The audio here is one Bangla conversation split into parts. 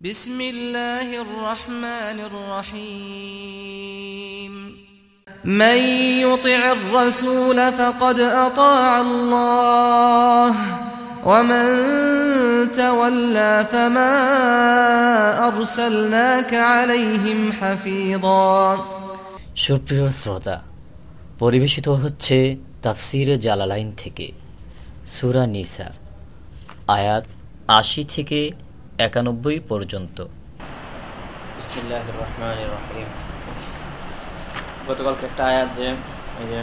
بسم الله الرحمن الرحيم من يطع الرسول فقد أطاع الله ومن تولى فما أرسلناك عليهم حفيظا সুপ্রিয় শ্রোতা পরিবেশিত হচ্ছে তাফসিরে জালালাইন থেকে সুরা নিসা আয়াত আশি থেকে একানব্বই পর্যন্ত বিসমিল্লাহ রহমান রহিম গতকালকে একটা আয়াত যে এই যে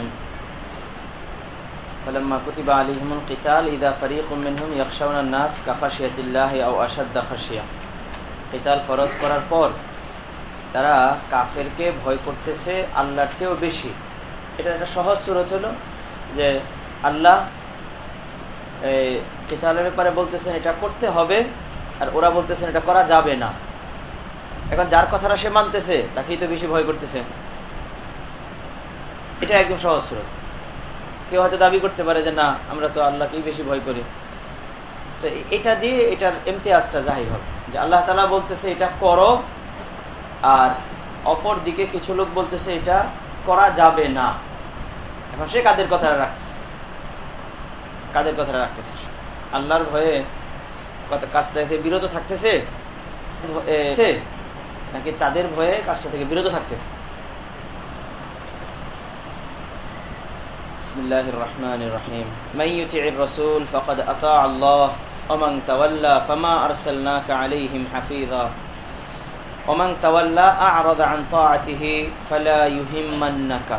فلما كتب عليهم القتال إذا فريق منهم يخشون الناس كخشية الله أو أشد خشية কিতাল ফরজ করার পর তারা কাফেরকে ভয় করতেছে আল্লাহর চেয়েও বেশি এটা একটা সহজ সুরত হলো যে আল্লাহ এই কিতালের ব্যাপারে বলতেছেন এটা করতে হবে আর ওরা বলতেছেন এটা করা যাবে না। এখন যার কথাটা সে মানতেছে, তাকেই তো বেশি ভয় করতেছে। এটা একদম সহজ স্রোত। কেউ হয়তো দাবি করতে পারে যে, না, আমরা তো আল্লাহকেই বেশি ভয় করি। তো এটা দিয়ে এটার এমতিয়াজটা জাহির হবে। যে আল্লাহ তালা বলতেছে, এটা করো। আর অপর দিকে কিছু লোক বলতেছে, এটা করা যাবে না। এখন সে কাদের কথাটা রাখতেছে? কাদের কথাটা রাখতেছে আল্লাহর ভয়ে কত কাজটা থেকে বিরত থাকতেছে নাকি তাদের ভয়ে কাজটা থেকে বিরত থাকতেছে بسم الله الرحمن الرحيم من يطع الرسول فقد اطاع الله ومن تولى فما ارسلناك عليهم حفيظا ومن تولى اعرض عن طاعته فلا يهمنك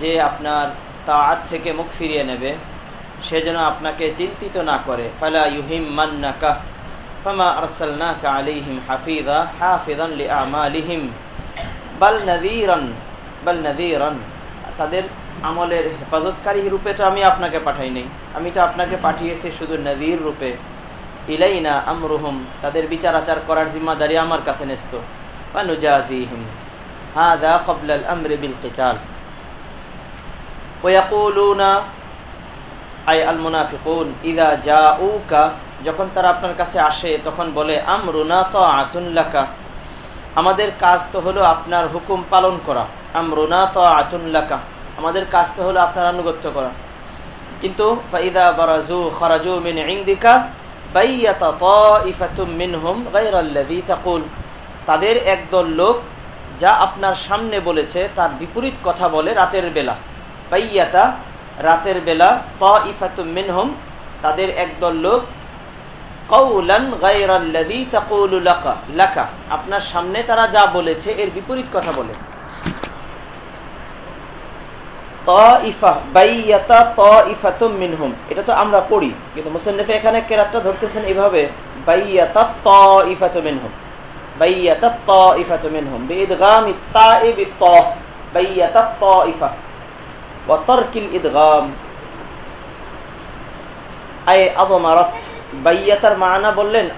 যে আপনার তাআত থেকে মুখ ফিরিয়ে নেবে সে যেন আপনাকে চিন্তিত না করে। ফালা ইউহিম মান্নাকা ফামা আরসালনাকা আলাইহিম হাফিযা, হাফিযান লিআমালিহিম। বাল নাযীরান বাল নাযীরান। তাদের আমলের হেফাজতকারী রূপে তো আমি আপনাকে পাঠাই নাই। আমি তো আপনাকে পাঠিয়েছি শুধু নদীর রূপে। ইলাইনা আমরুহুম, তাদের বিচার আচার করার জিম্মাদারি আমার কাছে ন্যস্ত। বা নুজাজিহিম হাদা ক্বাবলা আল আমরি বিল কিতাল। ওয়ায়াকুলুনা আই আল মুনাফিকুন, ইদা জাউকা, যখন তারা আপনার কাছে আসে, তখন বলে, আমরুনা তো আতুল্লাকা আমাদের কাজ তো হলো আপনার হুকুম পালন করা। আমরুনা তো আতুল্লাকা আমাদের কাজ তো হলো আপনার আনুগত্য করা। কিন্তু ফাইদা বারাজু খরাজু মিন ইংদিকা তাইফাতুম মিনহুম গায়রাল্লাযী তাকুল। তাদের একদল লোক যা আপনার সামনে বলেছে, তার বিপরীত কথা বলে রাতের বেলা। বাইয়াতা রাতের বেলা তাইফাতুম মিনহুম, তাদের একদল লোক লাকা আপনার সামনে তারা যা বলেছে এর বিপরীত কথা বলে। এটা তো আমরা পড়ি, কিন্তু এখানে ধরতেছেন এইভাবে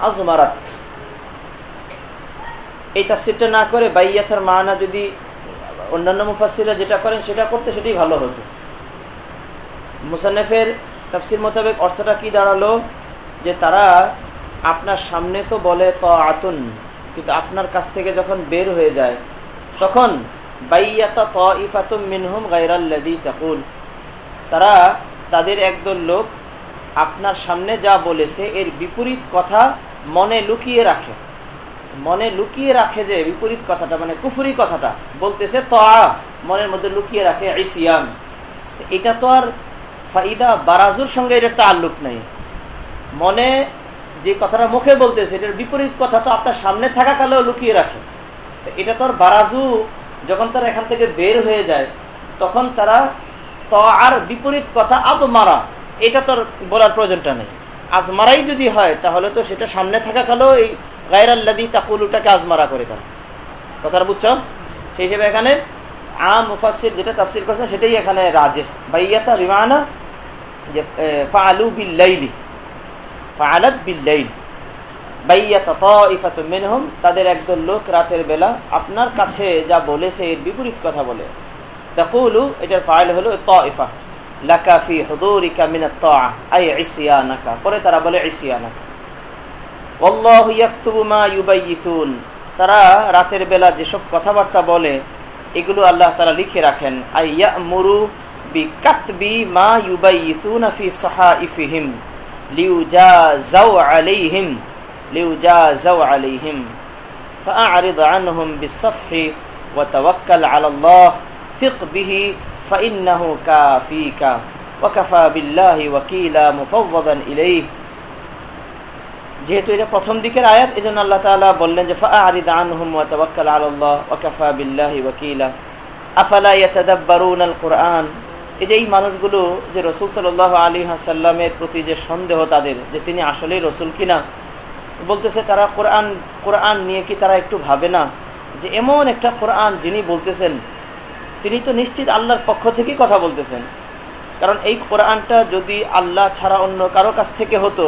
আজমারাত এই তাফসিরটা না করে যদি অন্যান্য যেটা করেন সেটা করতে সেটাই ভালো হতো। তাফসির মোতাবেক অর্থটা কি দাঁড়াল? যে তারা আপনার সামনে তো বলে ত আতুন কিন্তু আপনার কাছ থেকে যখন বের হয়ে যায়, তখন তারা তাদের একদল লোক আপনার সামনে যা বলেছে, এর বিপরীত কথা মনে লুকিয়ে রাখে। মনে লুকিয়ে রাখে যে বিপরীত কথাটা মানে কুফুরি কথাটা। বলতেছে তো, মনের মধ্যে লুকিয়ে রাখে আইসিয়াম এটা তো আর ফাইদা বারাজুর সঙ্গে এটা তাল্লুক নাই। মনে যে কথাটা মুখে বলতেছে, এটার বিপরীত কথা তো আপনার সামনে থাকা কালেও লুকিয়ে রাখে। এটা তো আর বারাজু যখন তারা এখান থেকে বের হয়ে যায়, তখন তারা ত আর বিপরীত কথা আদ মারা এটা তো বলার প্রয়োজনটা নেই। আজ মারাই যদি হয়, তাহলে তো সেটা সামনে থাকা কালেও এই গায়ের গায়রাল্লাদি তাকুলুটাকে আজমারা করে তারা কথাটা বুঝছ? সেই হিসেবে এখানে আম মুফাসির যেটা তাফসির করছেন, সেটাই এখানে রাজে। বাইয়াতা বিমানা যে ফালু বিল্লাইলি ফালাত বিল্লাইল মিনহুম, তাদের একদল লোক রাতের বেলা আপনার কাছে যা বলেছে এর বিপরীত কথা বলে। তাকুলু, এটার ফাইল হলো তাইফা। লাকা ফি হুদুরিকা মিনাত তাআ, আই ইসিয়ানাকা। পরে তারা বলে ইসিয়ানাকা। তারা রাতের বেলা যেসব কথাবার্তা বলে, এগুলো আল্লাহ তারা লিখে রাখেন। আইয়া মুরু বি কাতবি মা ইউবাইতুনা ফি সাহাইফিহিম লিউজাজাউ আলাইহিম। লিউজাজাউ আলাইহিম فأعرض عنهم بالصفح وتوكل على الله ثق به فإنه كافيك وكفى بالله وكيلا مفوضا إليه যেহেতু এটা প্রথম দিকের আয়াত এই জন্য আল্লাহ তালা বললেন যে ফাআরিদ আনহুম ওয়া তাওয়াক্কাল আলাল্লাহ ওয়া কাফা বিল্লাহি ওয়াকিলা আফালা ইয়াতাদাব্বারুন আল কোরআন এই যে এই মানুষগুলো যে রসুল সাল্লাহ আলী হাসাল্লামের প্রতি যে সন্দেহ তাদের যে তিনি আসলেই রসুল কিনা বলতেছে তারা কোরআন কোরআন নিয়ে কি তারা একটু ভাবে না? যে এমন একটা কোরআন যিনি বলতেছেন, তিনি তো নিশ্চিত আল্লাহর পক্ষ থেকেই কথা বলতেছেন। কারণ এই কোরআনটা যদি আল্লাহ ছাড়া অন্য কারও কাছ থেকে হতো,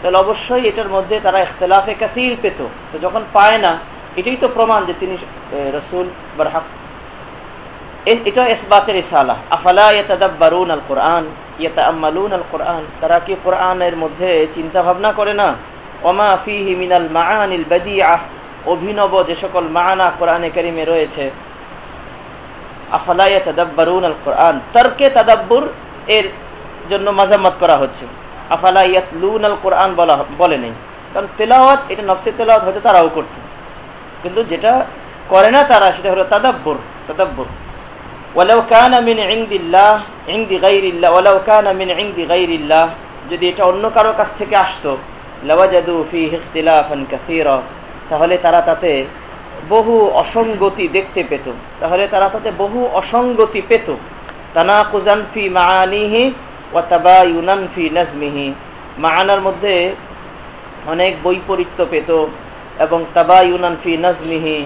তাহলে অবশ্যই এটার মধ্যে তারা ইখতলাফে কাসির পেত। তো যখন পায় না, এটাই তো প্রমাণ যে তিনি রসুল বরহাক। এটা এসবাতের ইসালাহ আফালা ইয়াতাদাব্বারুন আল কোরআন ইয়াতাআম্মালুন আল কোরআন তারা কি কোরআনের মধ্যে চিন্তা ভাবনা করে না? ওমা ফিহি মিনাল মাআনিল বাদিআহ অভিনব যে সকল মাআনা কোরআনে কারিমে রয়েছে। আফালা ইয়াতাদাব্বারুন আল কোরআন? তর্কে তাদাব্বুর এর জন্য মাজাম্মত করা হচ্ছে। আফালা ইয়াতলুন আল কোরআন বলা বলে নেই। কারণ তেলাওয়াত, এটা নফসে তেলাওয়াত হয়তো তারাও করতো। কিন্তু যেটা করে না তারা, সেটা হলো তাদাব্বুর তাদাব্বুর। ওয়ালাউ কানা মিন ইনদিল্লাহ, ইনদি গাইরিল্লাহ, ওয়ালাউ কানা মিন ইনদি গাইরিল্লাহ। যদি এটা অন্য কারও কাছ থেকে আসতো লাওয়াজাদু ফিহি ইখতিলাফান কাসীরা। তাহলে তারা তাতে বহু অসঙ্গতি দেখতে পেত। তাহলে তারা তাতে বহু অসঙ্গতি পেত। তানাকুজান ফি মাআনিহি ওয়া তাবায়ুনান ফি নাজমিহি। মাআনার মধ্যে অনেক বৈপরীত্য পেত এবং তাবায়ুনান ফি নাজমিহি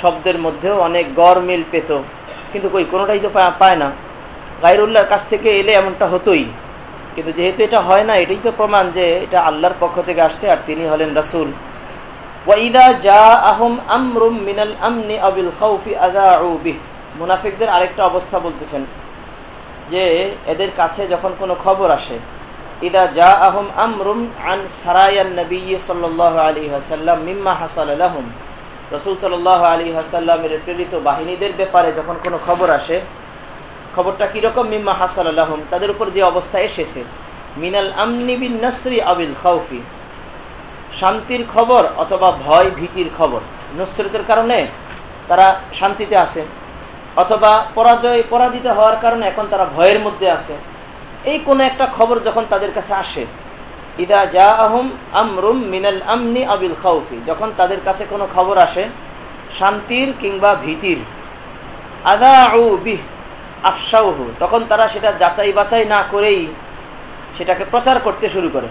শব্দের মধ্যেও অনেক গরমিল পেত। কিন্তু কই, কোনোটাই তো পায় না। গাইরুল্লাহর কাছ থেকে এলে এমনটা হতোই। কিন্তু যেহেতু এটা হয় না, এটাই তো প্রমাণ যে এটা আল্লাহর পক্ষ থেকে আসছে আর তিনি হলেন রাসুল। মুনাফিকদের আরেকটা অবস্থা বলতেছেন, যে এদের কাছে যখন কোনো খবর আসে, ইদা জা আহম আমরুম আন সারায়ান নবী আলী হাসাল্লাম মিম্মা হাসাল আলহম রসুল সাল আলী হাসাল্লামের প্রেরিত বাহিনীদের ব্যাপারে যখন কোনো খবর আসে খবরটা কীরকম? মিম্মা হাসাল আলহম তাদের উপর যে অবস্থা এসেছে। মিনাল আমনিবিন নসরি আবিল খাউফি। শান্তির খবর অথবা ভয় ভীতির খবর। নসরতের কারণে তারা শান্তিতে আছে। অথবা পরাজয়, পরাজিত হওয়ার কারণে এখন তারা ভয়ের মধ্যে আছে। এই কোনো একটা খবর যখন তাদের কাছে আসে, ইদা জা আহম আমরুম মিনাল আমনি আবিল খাউফি। যখন তাদের কাছে কোনো খবর আসে, শান্তির কিংবা ভীতির। আদা বিহ। আফসাউহু। তখন তারা সেটা যাচাই বাছাই না করেই সেটাকে প্রচার করতে শুরু করে।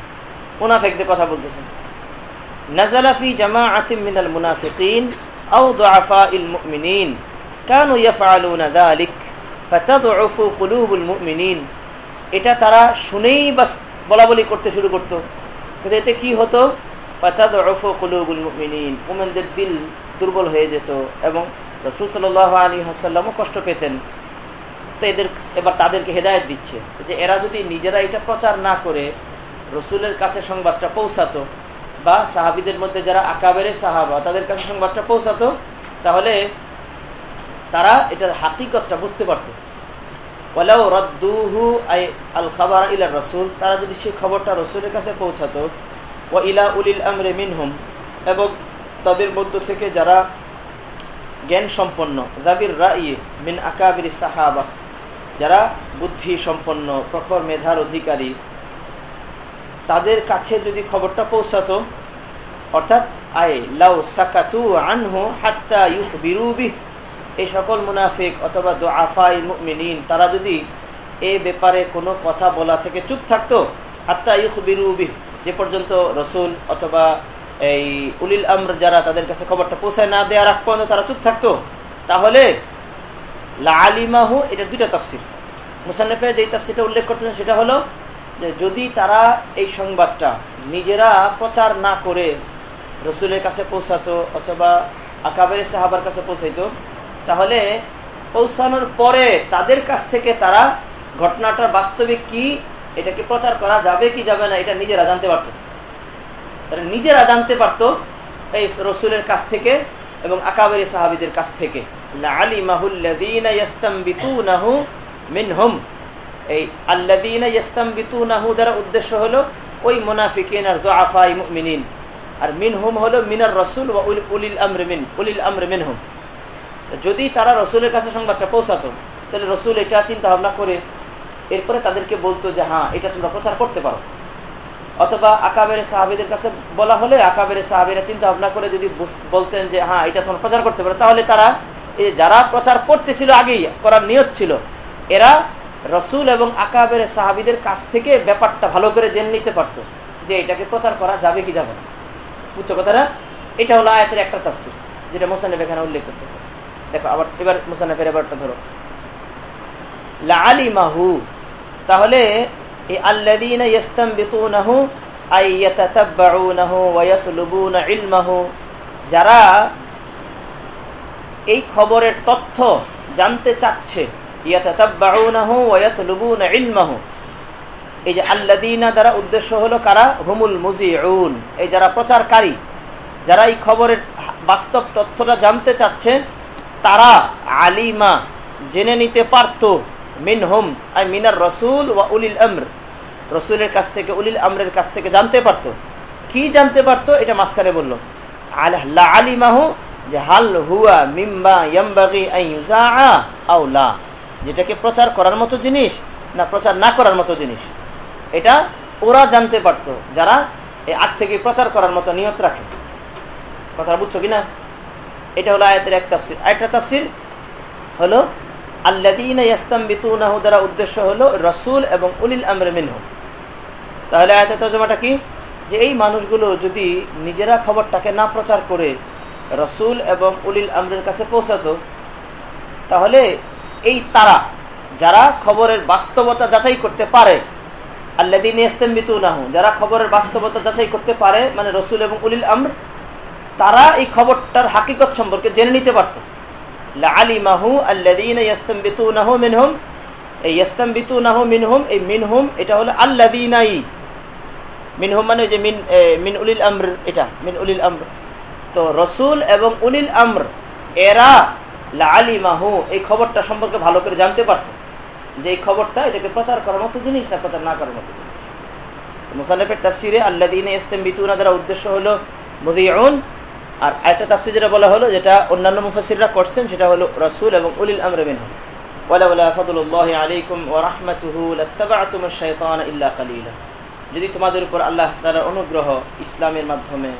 মুনাফেকদের কথা বলতেছেন নাজালাফি জামা আতিম মিনাল মুনাফিকিন আও দোয়াফা ইল মুমিনিন। কানু ইয়াফআলুনা যালিক, ফাতাদউফু কুলুবুল মুমিনিন। এটা তারা শুনেই বাস বলা বলি করতে শুরু করতো। কিন্তু এতে কি হতো? ফাতাদউফু কুলুবুল মুমিনিন। মুমিনদের দিল দুর্বল হয়ে যেত এবং রাসূল সাল্লাল্লাহু আলাইহি ওয়াসাল্লামও কষ্ট পেতেন। তো এদের, এবার তাদেরকে হেদায়ত দিচ্ছে। যে এরা যদি নিজেরা এটা প্রচার না করে, রসুলের কাছে সংবাদটা পৌঁছাতো বা সাহাবিদের মধ্যে যারা আকাবেরে সাহাবা, তাদের কাছে সংবাদটা পৌঁছাতো, তাহলে তারা এটার হাকিকতটা বুঝতে পারতো। ওলাও রদ্দুহু আই আল খাবার ইলা রসুল, তারা যদি সেই খবরটা রসুলের কাছে পৌঁছাতো ও ইলা উলিল আমরে মিনহুম, এবং তাদের মধ্য থেকে যারা জ্ঞান সম্পন্ন জাবির রাই মিন আকাবির সাহাবা যারা বুদ্ধি সম্পন্ন প্রখর মেধার অধিকারী, তাদের কাছে যদি খবরটা পৌঁছাতো, অর্থাৎ, আয়, লাউ সাকাতু আনহু হাত্তা ইউফ বিরুবি এই সকল মুনাফিক অথবা দোয়াফাই মুমিনিন, তারা যদি এ ব্যাপারে কোনো কথা বলা থেকে চুপ থাকতো, হাত্তা ইউফ বিরুবি যে পর্যন্ত রসুল অথবা এই উলিল আমর যারা তাদের কাছে খবরটা পৌঁছায় না দেওয়ার আগ পর্যন্ত তারা চুপ থাকতো, তাহলে লা আলিমাহু এটা দুইটা তফসির। মুসান্নফে যেই তফসিরটা উল্লেখ করতেছেন সেটা হলো যে যদি তারা এই সংবাদটা নিজেরা প্রচার না করে রসুলের কাছে পৌঁছাতো অথবা আকাবের সাহাবার কাছে পৌঁছাইতো, তাহলে পৌঁছানোর পরে তাদের কাছ থেকে তারা ঘটনাটার বাস্তবে কি, এটাকে প্রচার করা যাবে কি যাবে না, এটা নিজেরা জানতে পারত। তারা নিজেরা জানতে পারত এই রসুলের কাছ থেকে এবং আকাবের সাহাবিদের কাছ থেকে। মিনহুম। এই আল্লাদিনা ইস্তাম্বিতুনাহু দ্বারা উদ্দেশ্য হলো ওই মুনাফিকিন আর দোয়াফাই মিনিন আর মিনহুম হলো মিনার রসুল ও উলিল আমর মিন উলিল আমর মিনহুম। যদি তারা রসুলের কাছে সংবাদটা পৌঁছাতো, তাহলে রসুল এটা চিন্তা ভাবনা করে এরপরে তাদেরকে বলতো যে হ্যাঁ এটা তোমরা প্রচার করতে পারো। অথবা আকাবের সাহাবিদের কাছে বলা হলে আকাবের সাহাবিরা চিন্তা ভাবনা করে যদি বলতেন যে হ্যাঁ এটা তোমরা প্রচার করতে পারো, তাহলে তারা এই যারা প্রচার করতেছিল আগেই, করার নিয়ত ছিল, এরা রসুল এবং আকাবের সাহাবিদের কাছ থেকে ব্যাপারটা ভালো করে জেনে নিতে পারতো যে এটাকে প্রচার করা যাবে কি যাবে না। বুঝছ কথাটা? এটা হলো আয়াতের একটা তফসিল যেটা মোসানেফ এখানে উল্লেখ করতেছে। দেখো, আবার এবার মোসানেফের এবারটা ধরো। লালিমাহু তাহলে এই আল্লাদিনা ইস্তামবিতুনাহু আই যারা এই খবরের তথ্য জানতে চাচ্ছে। এই যে আল্লাদিনা দ্বারা উদ্দেশ্য হলো কারা? হুমুল মুজিউন। এই যারা প্রচারকারী, যারা এই খবরের বাস্তব তথ্যটা জানতে চাচ্ছে, তারা আলিমা জেনে নিতে পারত। মিনহুম, আই মিনার রসুল ওয়া উলিল আমর। রসুলের কাছ থেকে, উলিল আমরের কাছ থেকে জানতে পারত। কি জানতে পারতো? এটা মাঝখানে বলল। আলিমাহু যে হাল হুয়া মিম্বা ইয়াম্বাগি আউলা যেটাকে প্রচার করার মতো জিনিস না প্রচার না করার মতো জিনিস। এটা ওরা জানতে পারতো, যারা এই আগ থেকে প্রচার করার মতো নিয়ত রাখে। কথা বুঝছ কিনা? এটা হলো আয়াতের এক তাফসির। আরেকটা তাফসির হলো আল্লাদিন দ্বারা উদ্দেশ্য হলো রসুল এবং উলিল আমর মিনহু তাহলে আয়াতের তর্জমাটা কি? যে এই মানুষগুলো যদি নিজেরা খবরটাকে না প্রচার করে রসুল এবং উলিল আমরের কাছে পৌঁছাতো, তাহলে এই তারা, যারা খবরের বাস্তবতা যাচাই করতে পারে আল্লাদিন যারা খবরের বাস্তবতা যাচাই করতে পারে মানে রসুল এবং উলিল আমর, তারা এই খবরটার হাকিকত সম্পর্কে জেনে নিতে পারত। ইয়াস্তাম্বিতুনাহু মিনহুম, এই এই এটা হলো মানে যে মিন মিন উলিল আমর, এটা, মিন উলিল আমর। তো রসুল এবং উনিল আমর, এরা আলিমাহু এই খবরটা সম্পর্কে ভালো করে জানতে পারত। যে এই খবরটা এটাকে প্রচার করার মতো জিনিস না, প্রচার না করার মতো জিনিস। মুসানফের তাফসিরে আল্লাদিন ইস্তেম্বিতুনা দ্বারা উদ্দেশ্য হলো মুদিউন, আর একটা তাফসির যেটা বলা হলো, যেটা অন্যান্য মুফাসিররা করছেন, সেটা হলো রসুল এবং উলিল আমর মিনহুম ওয়ালা ফদুল্লাহ আলাইকুম ওয়া রাহমাতুহু লাত্তাবাতুম আশ-শাইতান যদি তোমাদের উপর আল্লাহ তাআলার অনুগ্রহ ইসলামের মাধ্যমে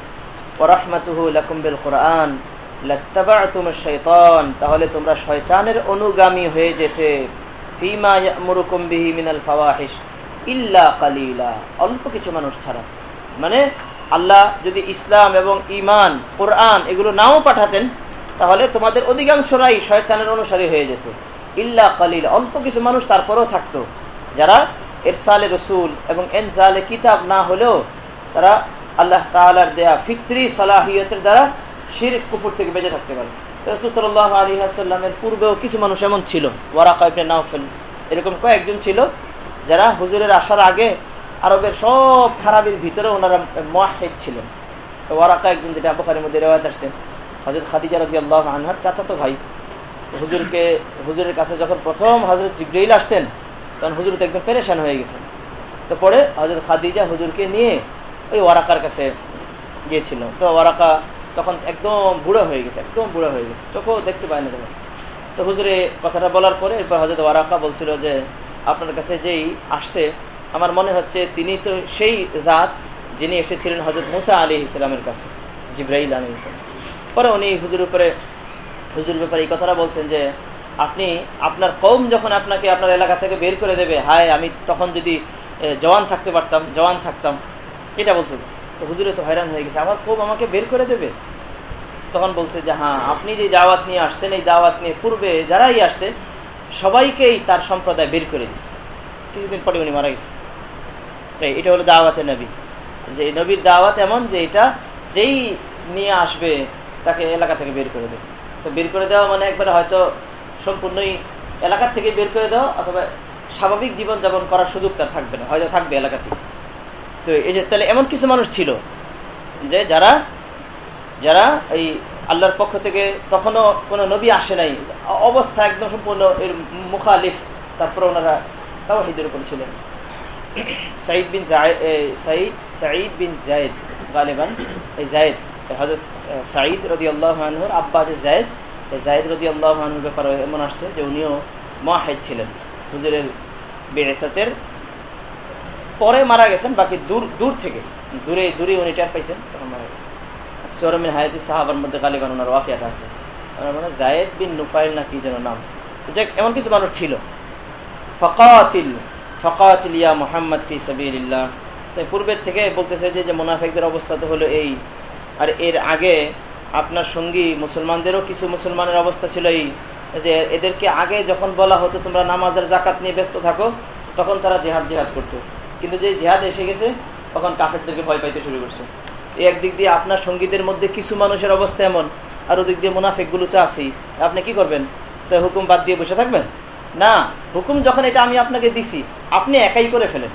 তাহলে তোমরা শয়তানের অনুগামী হয়ে যেতে। ফিমা ইয়ামুরুকুম বিহি মিনাল ফাওয়াহিশ ইল্লা কালিলা, অল্প কিছু মানুষ ছাড়া। মানে আল্লাহ যদি ইসলাম এবং ইমান কোরআন এগুলো নাও পাঠাতেন, তাহলে তোমাদের অধিকাংশরাই শয়তানের অনুসারী হয়ে যেত। ইল্লা কালিল, অল্প কিছু মানুষ তারপরেও থাকতো। যারা এরসালে রসুল এবং এনসালে কিতাব না হলেও তারা আল্লাহ তালার দেয়া ফিত্রি সালাহিয়তের দ্বারা শির কুফুর থেকে বেঁচে থাকতে পারে। রসুল সাল্লাহ আলী আসাল্লামের পূর্বেও কিছু মানুষ এমন ছিল। ওয়ারাকাইবনে নাওফেল, এরকম কয়েকজন ছিল যারা হুজুরের আসার আগে আরবের সব খারাপের ভিতরে ওনারা মহেদ ছিলেন। তো ওয়ারাকা একদিন যেটা আবুখারের মধ্যে রেওয়াত আসছেন হজরত খাদিজা রাজি আল্লাহ আনহার চাচাতো ভাই। হুজুরকে, হুজুরের কাছে যখন প্রথম হজরত জিব্রাইল আসছেন, তখন হুজুর তো একদম পেরেশান হয়ে গেছেন। তো পরে হজরত খাদিজা হুজুরকে নিয়ে ওই ওয়ারাকার কাছে গিয়েছিল। তো ওয়ারাকা তখন একদম বুড়ো হয়ে গেছে, একদম বুড়ো হয়ে গেছে। চোখও দেখতে পায় না তখন তো হুজুরে কথাটা বলার পরে এরপর হজরত ওয়ারাকা বলছিল যে, আপনার কাছে যেই আসছে, আমার মনে হচ্ছে তিনি তো সেই রাত যিনি এসেছিলেন হজরত মুসা আলী ইসলামের কাছে জিব্রাহিল আলী ইসলাম পরে উনি হুজুর উপরে হুজুর ব্যাপারে এই কথাটা বলছেন যে, আপনি আপনার কম যখন আপনাকে আপনার এলাকা থেকে বের করে দেবে, হায়, আমি তখন যদি জওয়ান থাকতে পারতাম, জওয়ান থাকতাম এটা বলছে তো হুজুরে তো হয়রান হয়ে গেছে। আমার কৌম আমাকে বের করে দেবে। তখন বলছে যে হ্যাঁ আপনি যে দাওয়াত নিয়ে আসছেন, এই দাওয়াত নিয়ে পূর্বে যারাই আসছে, সবাইকেই তার সম্প্রদায় বের করে দিছে। কিছুদিন পরে উনি মারা গেছে। তাই এটা হলো দাওয়াতে নবী। যে এই নবীর দাওয়াত এমন যে এটা যেই নিয়ে আসবে, তাকে এলাকা থেকে বের করে দেবে। তো বের করে দেওয়া মানে একবারে হয়তো সম্পূর্ণই এলাকার থেকে বের করে দেওয়া অথবা স্বাভাবিক জীবনযাপন করার সুযোগ তার থাকবে না। হয়তো থাকবে এলাকা থেকে। তো এই যে, তাহলে এমন কিছু মানুষ ছিল যে যারা যারা এই আল্লাহর পক্ষ থেকে তখনও কোনো নবী আসে নাই, অবস্থা একদম সম্পূর্ণ এর মুখালিফ, তারপর ওনারা তাও হিদের উপর ছিলেন। সাইদ বিন সাইদ সাইদ বিন জায়দ, গালেবান এই জায়দ হজরত সাইদ রদি আল্লাহর আব্বা যে জায়দ জায়দ রদি আল্লাহর ব্যাপারে এমন আসছে যে উনিও মাহেদ ছিলেন। হুজুরের বেড়েসাতের পরে মারা গেছেন, বাকি দূর দূর থেকে। দূরে দূরে উনি টের পাইছেন, তখন মারা গেছেন। সৌরমিন হায়াতি সাহাবার মধ্যে গালিবান ওনার ওয়াকিয়াটা আছে। মানে জায়েদ বিন নুফাইল না কি যেন নাম। এমন কিছু মানুষ ছিল। ফকাতিল ফকাতিল ইয়া মোহাম্মদ ফি সাবিল্লাহ তাই পূর্বের থেকে বলতেছে যে মোনাফেকদের অবস্থা তো হলো এই। আর এর আগে আপনার সঙ্গী মুসলমানদেরও কিছু মুসলমানের অবস্থা ছিল এই, যে এদেরকে আগে যখন বলা হতো তোমরা নামাজের জাকাত নিয়ে ব্যস্ত থাকো, তখন তারা জেহাদ জেহাদ করতো। কিন্তু যে জেহাদ এসে গেছে, তখন কাফেরদেরকে ভয় পাইতে শুরু করছে। এই একদিক দিয়ে আপনার সঙ্গীতের মধ্যে কিছু মানুষের অবস্থা এমন, আর ওদিক দিয়ে মুনাফেকগুলো তো আছেই। আপনি কি করবেন? তো হুকুম বাদ দিয়ে বসে থাকবেন? না, হুকুম যখন এটা আমি আপনাকে দিছি, আপনি একাই করে ফেলেন।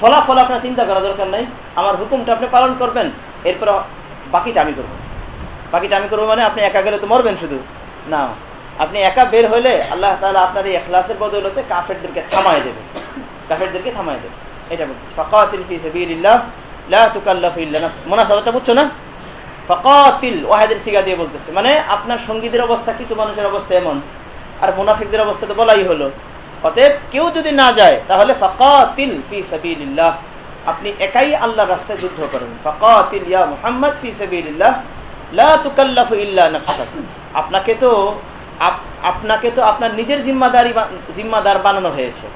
ফলাফল আপনার চিন্তা করা দরকার নাই, আমার হুকুমটা আপনি পালন করবেন, এরপর বাকিটা আমি করব। বাকিটা আমি করব মানে আপনি একা গেলে তো মরবেন শুধু। না, আপনি একা বের হলে আল্লাহ তালা আপনার এই এখলাসের বদলতে কাফেরদেরকে থামায় দেবে। কাফেরদেরকে থামায় দেবে। মানে আপনার সঙ্গীদের অবস্থা, কিছু মানুষের অবস্থা এমন। আর মুনাফিকদের অবস্থা তো বলাই হলো। অতএব কেউ যদি না যায়, তাহলে ফাকাতিল ফি সাবিলিল্লাহ। আপনি একাই আল্লাহর রাস্তায় যুদ্ধ করেন। ফাকাতিল ইয়া মুহাম্মদ ফি সাবিলিল্লাহ, লা তুকাল্লাফু ইল্লা নাফসাক। আপনাকে তো আপনাকে তো আপনার নিজের জিম্মাদারি জিম্মাদার বানানো হয়েছে।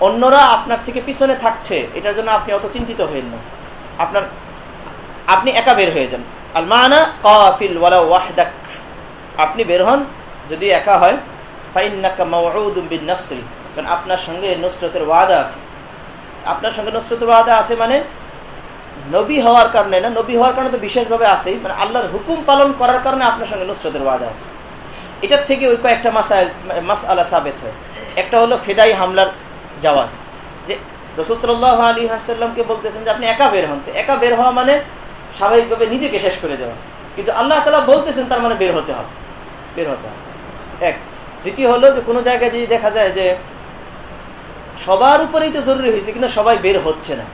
অন্যরা আপনার থেকে পিছনে থাকছে, এটার জন্য আপনি অত চিন্তিত হইন না। আপনার, আপনি একা বের হয়ে যান। আলমানা কাতিল ওয়ালা ওয়াহদাক। আপনি বের হন, যদি একা হয় নাসরি। কারণ আপনার সঙ্গে নুসরতের ওয়াদা আছে। আপনার সঙ্গে নুসরতের ওয়াদা আছে মানে নবী হওয়ার কারণে না, নবী হওয়ার কারণে তো বিশেষভাবে আছেই। মানে আল্লাহর হুকুম পালন করার কারণে আপনার সঙ্গে নুসরতের ওয়াদা আছে। এটার থেকে ওই কয়েকটা মাসাইল মাস আলা সাবেত হয়। একটা হলো ফেদাই হামলার জাওয়াজ। যে রসুল সাল্লাহ আলী হাসাল্লামকে বলতেছেন যে আপনি একা বের হন একা বের হওয়া মানে স্বাভাবিকভাবে নিজেকে শেষ করে দেওয়া। কিন্তু আল্লাহ তালা বলতেছেন তার মানে বের হতে হবে। বের হতে হবে। এক। দ্বিতীয় হলো যে কোনো জায়গায় যদি দেখা যায় যে সবার উপরেই তো জরুরি হয়েছে, কিন্তু সবাই বের হচ্ছে না।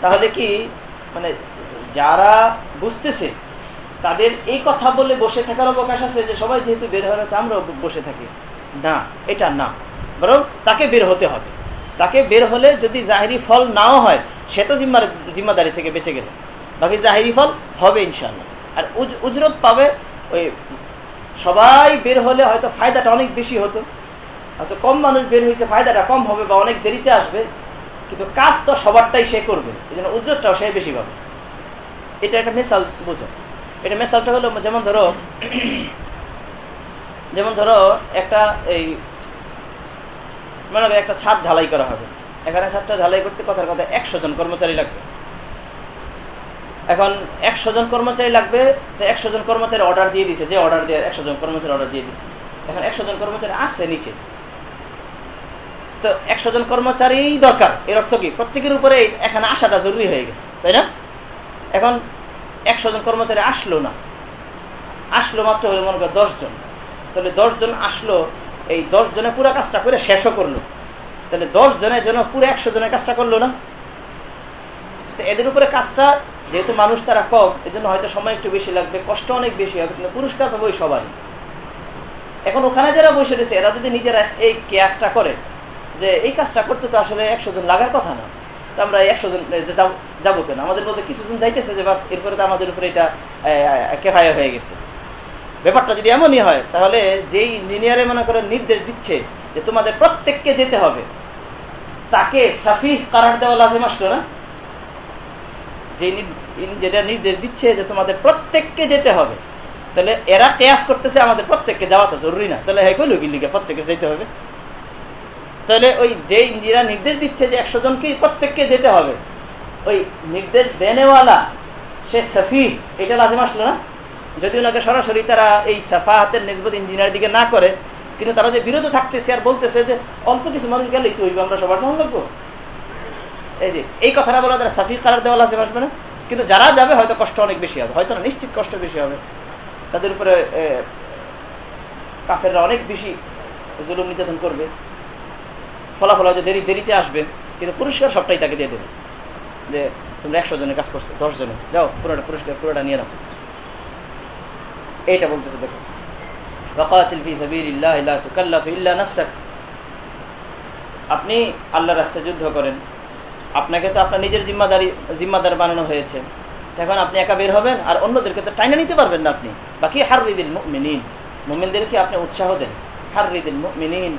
তাহলে কি মানে যারা বুঝতেছে তাদের এই কথা বলে বসে থাকার অবকাশ আছে যে সবাই যেহেতু বের হলে আমরা বসে থাকি। না, এটা না। বরং তাকে বের হতে হবে। তাকে বের হলে যদি জাহেরি ফল নাও হয়, সে তো জিম্মার, জিম্মাদারি থেকে বেঁচে গেল। বাকি জাহেরি ফল হবে ইনশাল্লাহ আর উজরত পাবে, ওই সবাই বের হলে হয়তো ফায়দাটা অনেক বেশি হতো। হয়তো কম মানুষ বের হয়েছে ফায়দাটা কম হবে বা অনেক দেরিতে আসবে। কিন্তু কাজ তো সবারটাই সে করবে। এই জন্য উজ্জ্বলটাও সে বেশি পাবে। এটা একটা মেসাল বুঝো। এটা মেসালটা হলো যেমন ধরো যেমন ধরো একটা এই মানে একটা ছাদ ঢালাই করা হবে। এখানে ছাদটা ঢালাই করতে কথার কথা একশো জন কর্মচারী লাগবে। এখন একশো জন কর্মচারী লাগবে, তো একশো জন কর্মচারী অর্ডার দিয়ে দিছে, যে অর্ডার দিয়ে একশো জন কর্মচারী অর্ডার দিয়ে দিছে। এখন একশো জন কর্মচারী আছে নিচে। তো একশো জন কর্মচারী দরকার। এর অর্থ কি? প্রত্যেকের উপরে এখানে আসাটা জরুরি হয়ে গেছে, তাই না? এখন একশো জন কর্মচারী আসলো না। আসলো মাত্র হলো মনে কর দশজন তাহলে দশজন আসলো, এই দশ জনে পুরো কাজটা করে শেষও করল। তাহলে দশ জনের জন্য পুরো একশো জনের কাজটা করল না। তো এদের উপরে কাজটা, যেহেতু মানুষ তারা কম এই জন্য হয়তো সময় একটু বেশি লাগবে, কষ্ট অনেক বেশি হবে, কিন্তু পুরস্কার পাবে ওই সবারই। এখন ওখানে যারা বসে রয়েছে, এরা যদি নিজেরা এই কাজটা করে, যে এই কাজটা করতে তো আসলে একশো জন লাগার কথা না। তো আমরা একশো জন যাব কেন? আমাদের মধ্যে কিছু জন যাইতেছে যে বাস, এরপরে তো আমাদের উপরে এটা কেফায়া হয়ে গেছে। ব্যাপারটা যদি এমনই হয়, তাহলে যেই ইঞ্জিনিয়ারে মনে করে নির্দেশ দিচ্ছে যে তোমাদের প্রত্যেককে যেতে হবে, তাকে সাফি কারার দেওয়া লাজেম আসলো না? যে যেটা নির্দেশ দিচ্ছে যে তোমাদের প্রত্যেককে যেতে হবে, তাহলে এরা কেয়াস করতেছে আমাদের প্রত্যেককে যাওয়া তো জরুরি না। তাহলে হ্যাঁ কইল গিল্লিকে প্রত্যেকে যেতে হবে? তাহলে ওই যে ইঞ্জিরা নির্দেশ দিচ্ছে যে একশো জনকে প্রত্যেককে যেতে হবে, ওই নির্দেশ দেনেওয়ালা, সে সাফি, এটা লাজেম আসলো না? যদি ওনাকে সরাসরি তারা এই সাফা হাতের নিজবত ইঞ্জিনিয়ার দিকে না করে, কিন্তু তারা যে বিরত থাকতেছে আর বলতেছে যে অল্প কিছু মানুষ গেলেই তো আমরা সবার লাগবো এই যে, এই কথাটা বলা তারা সাফি কারার দেওয়া আছে আসবে না? কিন্তু যারা যাবে, হয়তো কষ্ট অনেক বেশি হবে, হয়তো না, নিশ্চিত কষ্ট বেশি হবে। তাদের উপরে কাফেররা অনেক বেশি জুলুম নির্যাতন করবে। ফলাফল হয়তো দেরি দেরিতে আসবে, কিন্তু পুরস্কার সবটাই তাকে দিয়ে দেবে। যে তোমরা একশো জনের কাজ করছ, দশ জনে যাও, পুরোটা পুরস্কার, পুরোটা নিয়ে নাও। এইটা বলতেছে, দেখো। আপনি আল্লাহ রাস্তায় যুদ্ধ করেন। আপনাকে তো আপনার নিজের জিম্মাদারি জিম্মাদার বানানো হয়েছে। এখন আপনি একা বের হবেন আর অন্যদেরকে তো টাইনা নিতে পারবেন না আপনি। বাকি হার রিদিন মুমিনিন। মুমিনদেরকে আপনি উৎসাহ দেন। হার রিদিন মুমিনিন।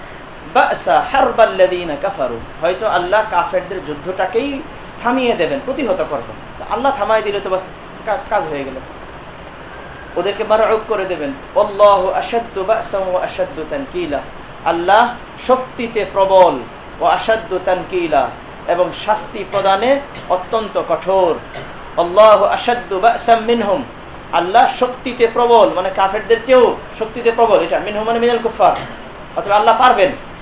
হয়তো আল্লাহ কাফেরদের যুদ্ধটাকেই থামিয়ে দেবেন, প্রতিহত করবেন। আল্লাহ থামাই দিলে তো বাস কাজ হয়ে গেল। ওদেরকে মারাউক করে দেবেন। আল্লাহ আসাদ্দু বাসাম ও তানকিলা। আল্লাহ শক্তিতে প্রবল ও আসাদ্দু তানকিলা এবং শাস্তি প্রদানে অত্যন্ত কঠোর। আল্লাহ আসাদ্দু বাসাম মিনহুম। আল্লাহ শক্তিতে প্রবল মানে কাফেরদের চেয়েও শক্তিতে প্রবল। এটা মিনহুম মানে মিনাল কুফার অথবা আল্লাহ পারবেন।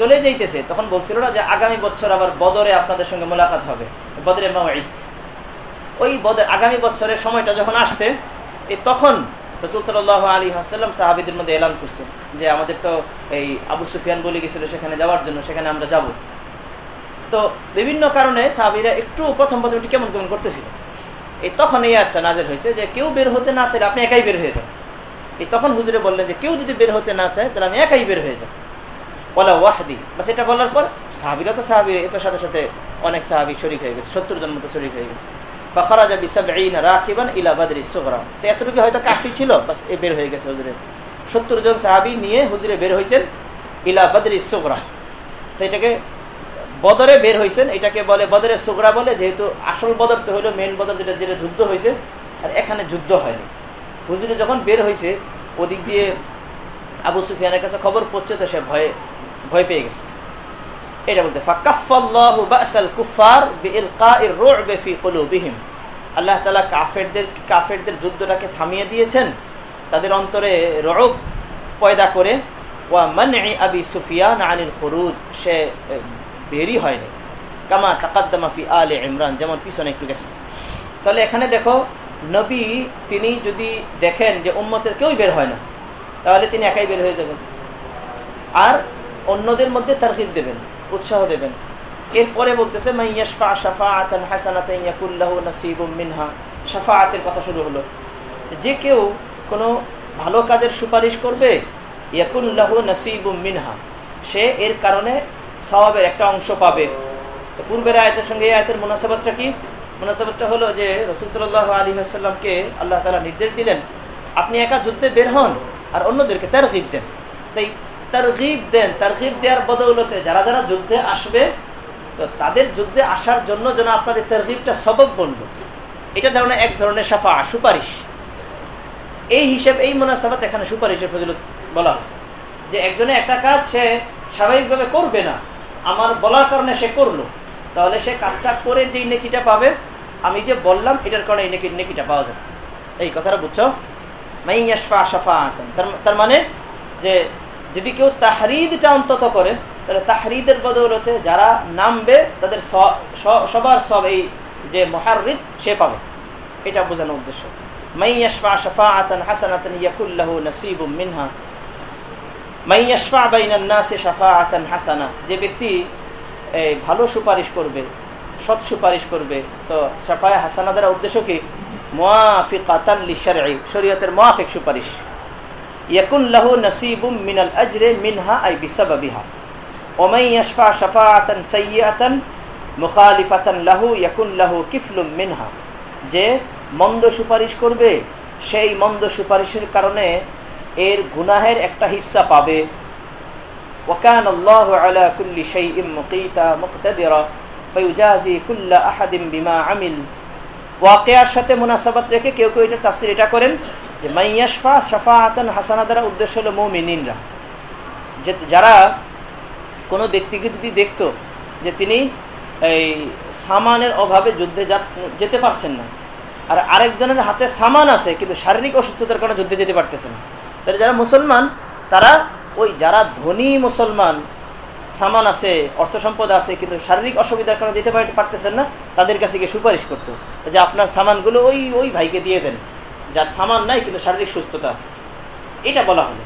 চলে যাইতেছে, তখন বলছিল না যে আগামী বছর আবার বদরে আপনাদের সঙ্গে মোলাকাত হবে, বদরে মাওয়াইদ ওই বদর, আগামী বছরের সময়টা যখন আসছে এই তখন রসুল সাল আলী হাসাল্লাম সাহাবিদের মধ্যে এলান করছে যে আমাদের তো এই আবু সুফিয়ান বলে গেছিল সেখানে যাওয়ার জন্য, সেখানে আমরা যাব। তো বিভিন্ন কারণে সাহাবিরা একটু প্রথম প্রথম একটু কেমন কেমন করতেছিল। এই তখন এই একটা নাজের হয়েছে যে কেউ বের হতে না চাইলে আপনি একাই বের হয়ে যান। এই তখন হুজুরে বললেন যে কেউ যদি বের হতে না চায় তাহলে আমি একাই বের হয়ে যাব। বলা ওয়াহদি। বাস এটা বলার পর সাহাবিরা তো সাহাবি এটার সাথে সাথে অনেক সাহাবি শরিক হয়ে গেছে, সত্তর জন মতো শরিক হয়ে গেছে। ফখরাজা বিসাবঈন রাকিবান ইলা বাদরি সুগরা। তো এতটুকু হয়তো কাফি ছিল, বাস এ বের হয়ে গেছে হুজুরে সত্তর জন সাহাবি নিয়ে হুজুরে বের হয়েছেন ইলা বাদরি তো এটাকে বদরে বের হয়েছেন এটাকে বলে বদরের সুগরা বলে, যেহেতু আসল বদর তো হইল মেন বদর যেটা যেটা যুদ্ধ হয়েছে আর এখানে যুদ্ধ হয়নি। হুজুরে যখন বের হয়েছে ওদিক দিয়ে আবু সুফিয়ানের কাছে খবর পড়ছে তো সে ভয়ে, ভয় পেয়ে গেছে। এটা বলতে আল্লাহ তালা কাফেরদের কাফেরদের যুদ্ধটাকে থামিয়ে দিয়েছেন। তাদের অন্তরে রব পয়দা করে, ওয়া মানে আবি সুফিয়ান আনিল ফরুজ সে বেরই হয়নি। কামা তাকাদ্দামাফি আলে ইমরান, যেমন পিছনে একটু গেছে। তাহলে এখানে দেখো, নবী তিনি যদি দেখেন যে উম্মতের কেউই বের হয় না তাহলে তিনি একাই বের হয়ে যাবেন। আর অন্যদের মধ্যে তারকিব দেবেন, উৎসাহ দেবেন। এরপরে বলতেছে মিনহা। সাফাআতের কথা শুরু হলো। যে কেউ কোনো ভালো কাজের সুপারিশ করবে ইয়াকুল্লাহু নাসিবুম মিনহা, সে এর কারণে সওয়াবের একটা অংশ পাবে। পূর্বের আয়তের সঙ্গে এই আয়তের মোনাসাবাতটা কি? মোনাসাবাতটা হলো যে রসুল সাল্লাহ আলী আসাল্লামকে আল্লাহ তালা নির্দেশ দিলেন, আপনি একা যুদ্ধে বের হন আর অন্যদেরকে তারগিব দেন। তাই তারগিব দেন, তারগিব দেওয়ার বদৌলতে যারা যারা যুদ্ধে আসবে, তো তাদের যুদ্ধে আসার জন্য যেন আপনার এই তারগিবটা সবক বলল এটা ধরনের এক ধরনের সাফা সুপারিশ। এই হিসেব, এই মোনাসাবাত এখানে সুপারিশের ফজিলত বলা হয়েছে। যে একজনে একটা কাজ সে স্বাভাবিকভাবে করবে না, আমার বলার কারণে সে করল, তাহলে সে কাজটা করে যে নেকিটা পাবে, আমি যে বললাম, এটার কারণে এই নেকি নেকিটা পাওয়া যাবে। এই কথাটা বুঝছ? তার মানে যে যদি কেউ তাহরিদটা অন্তত করে, তাহলে তাহরিদের বদৌলতে যারা নামবে, তাদের সবার সব এই যে মহারিদ সে পাবে। এটা বোঝানোর উদ্দেশ্য। শাফা আতান হাসানাতান মিনহা। শাফা আতান হাসানা। যে ব্যক্তি ভালো সুপারিশ করবে, সৎ সুপারিশ করবে, তো সাফায় হাসানা দ্বারা উদ্দেশ্য কি? মোয়াফিক আতান লিশারি শরীয়তের মোয়াফিক সুপারিশ ইয়াকুন লাহু নাসিবুম মিনাল আজরে মিনহা আই বিসাবাবিহা ওমাই ইয়াশফা শাফাআতান সাইয়্যাতান মুখালিফাতান লাহু ইয়াকুন লাহু কিফলুম মিনহা যে মন্দ সুপারিশ করবে সেই মন্দ সুপারিশের কারণে এর গুনাহের একটা হিস্সা পাবে وكان الله على كل شيء مقيتا مقتدرا فيجازي كل احد بما عمل ওয়াকিয়ার সাথে মুনাসাবাত রেখে কেউ কেউ এটা তাফসির এটা করেন যে মাইয়াশফা সাফাআতান হাসানা দ্বারা উদ্দেশ্য হলো মুমিনিনরা। যে যারা কোনো ব্যক্তিকে যদি দেখতো যে তিনি এই সামানের অভাবে যুদ্ধে যেতে পারছেন না, আর আরেকজনের হাতে সামান আছে কিন্তু শারীরিক অসুস্থতার কারণে যুদ্ধে যেতে পারতেছে না। তাহলে যারা মুসলমান, তারা ওই যারা ধনী মুসলমান সামান আছে, অর্থ সম্পদ আছে, কিন্তু শারীরিক অসুবিধার কারণে যেতে পারতেছেন না, তাদের কাছে গিয়ে সুপারিশ করতো যে আপনার সামানগুলো ওই ওই ভাইকে দিয়ে দেন, যার সামান নাই কিন্তু শারীরিক সুস্থতা আছে। এটা বলা হলো।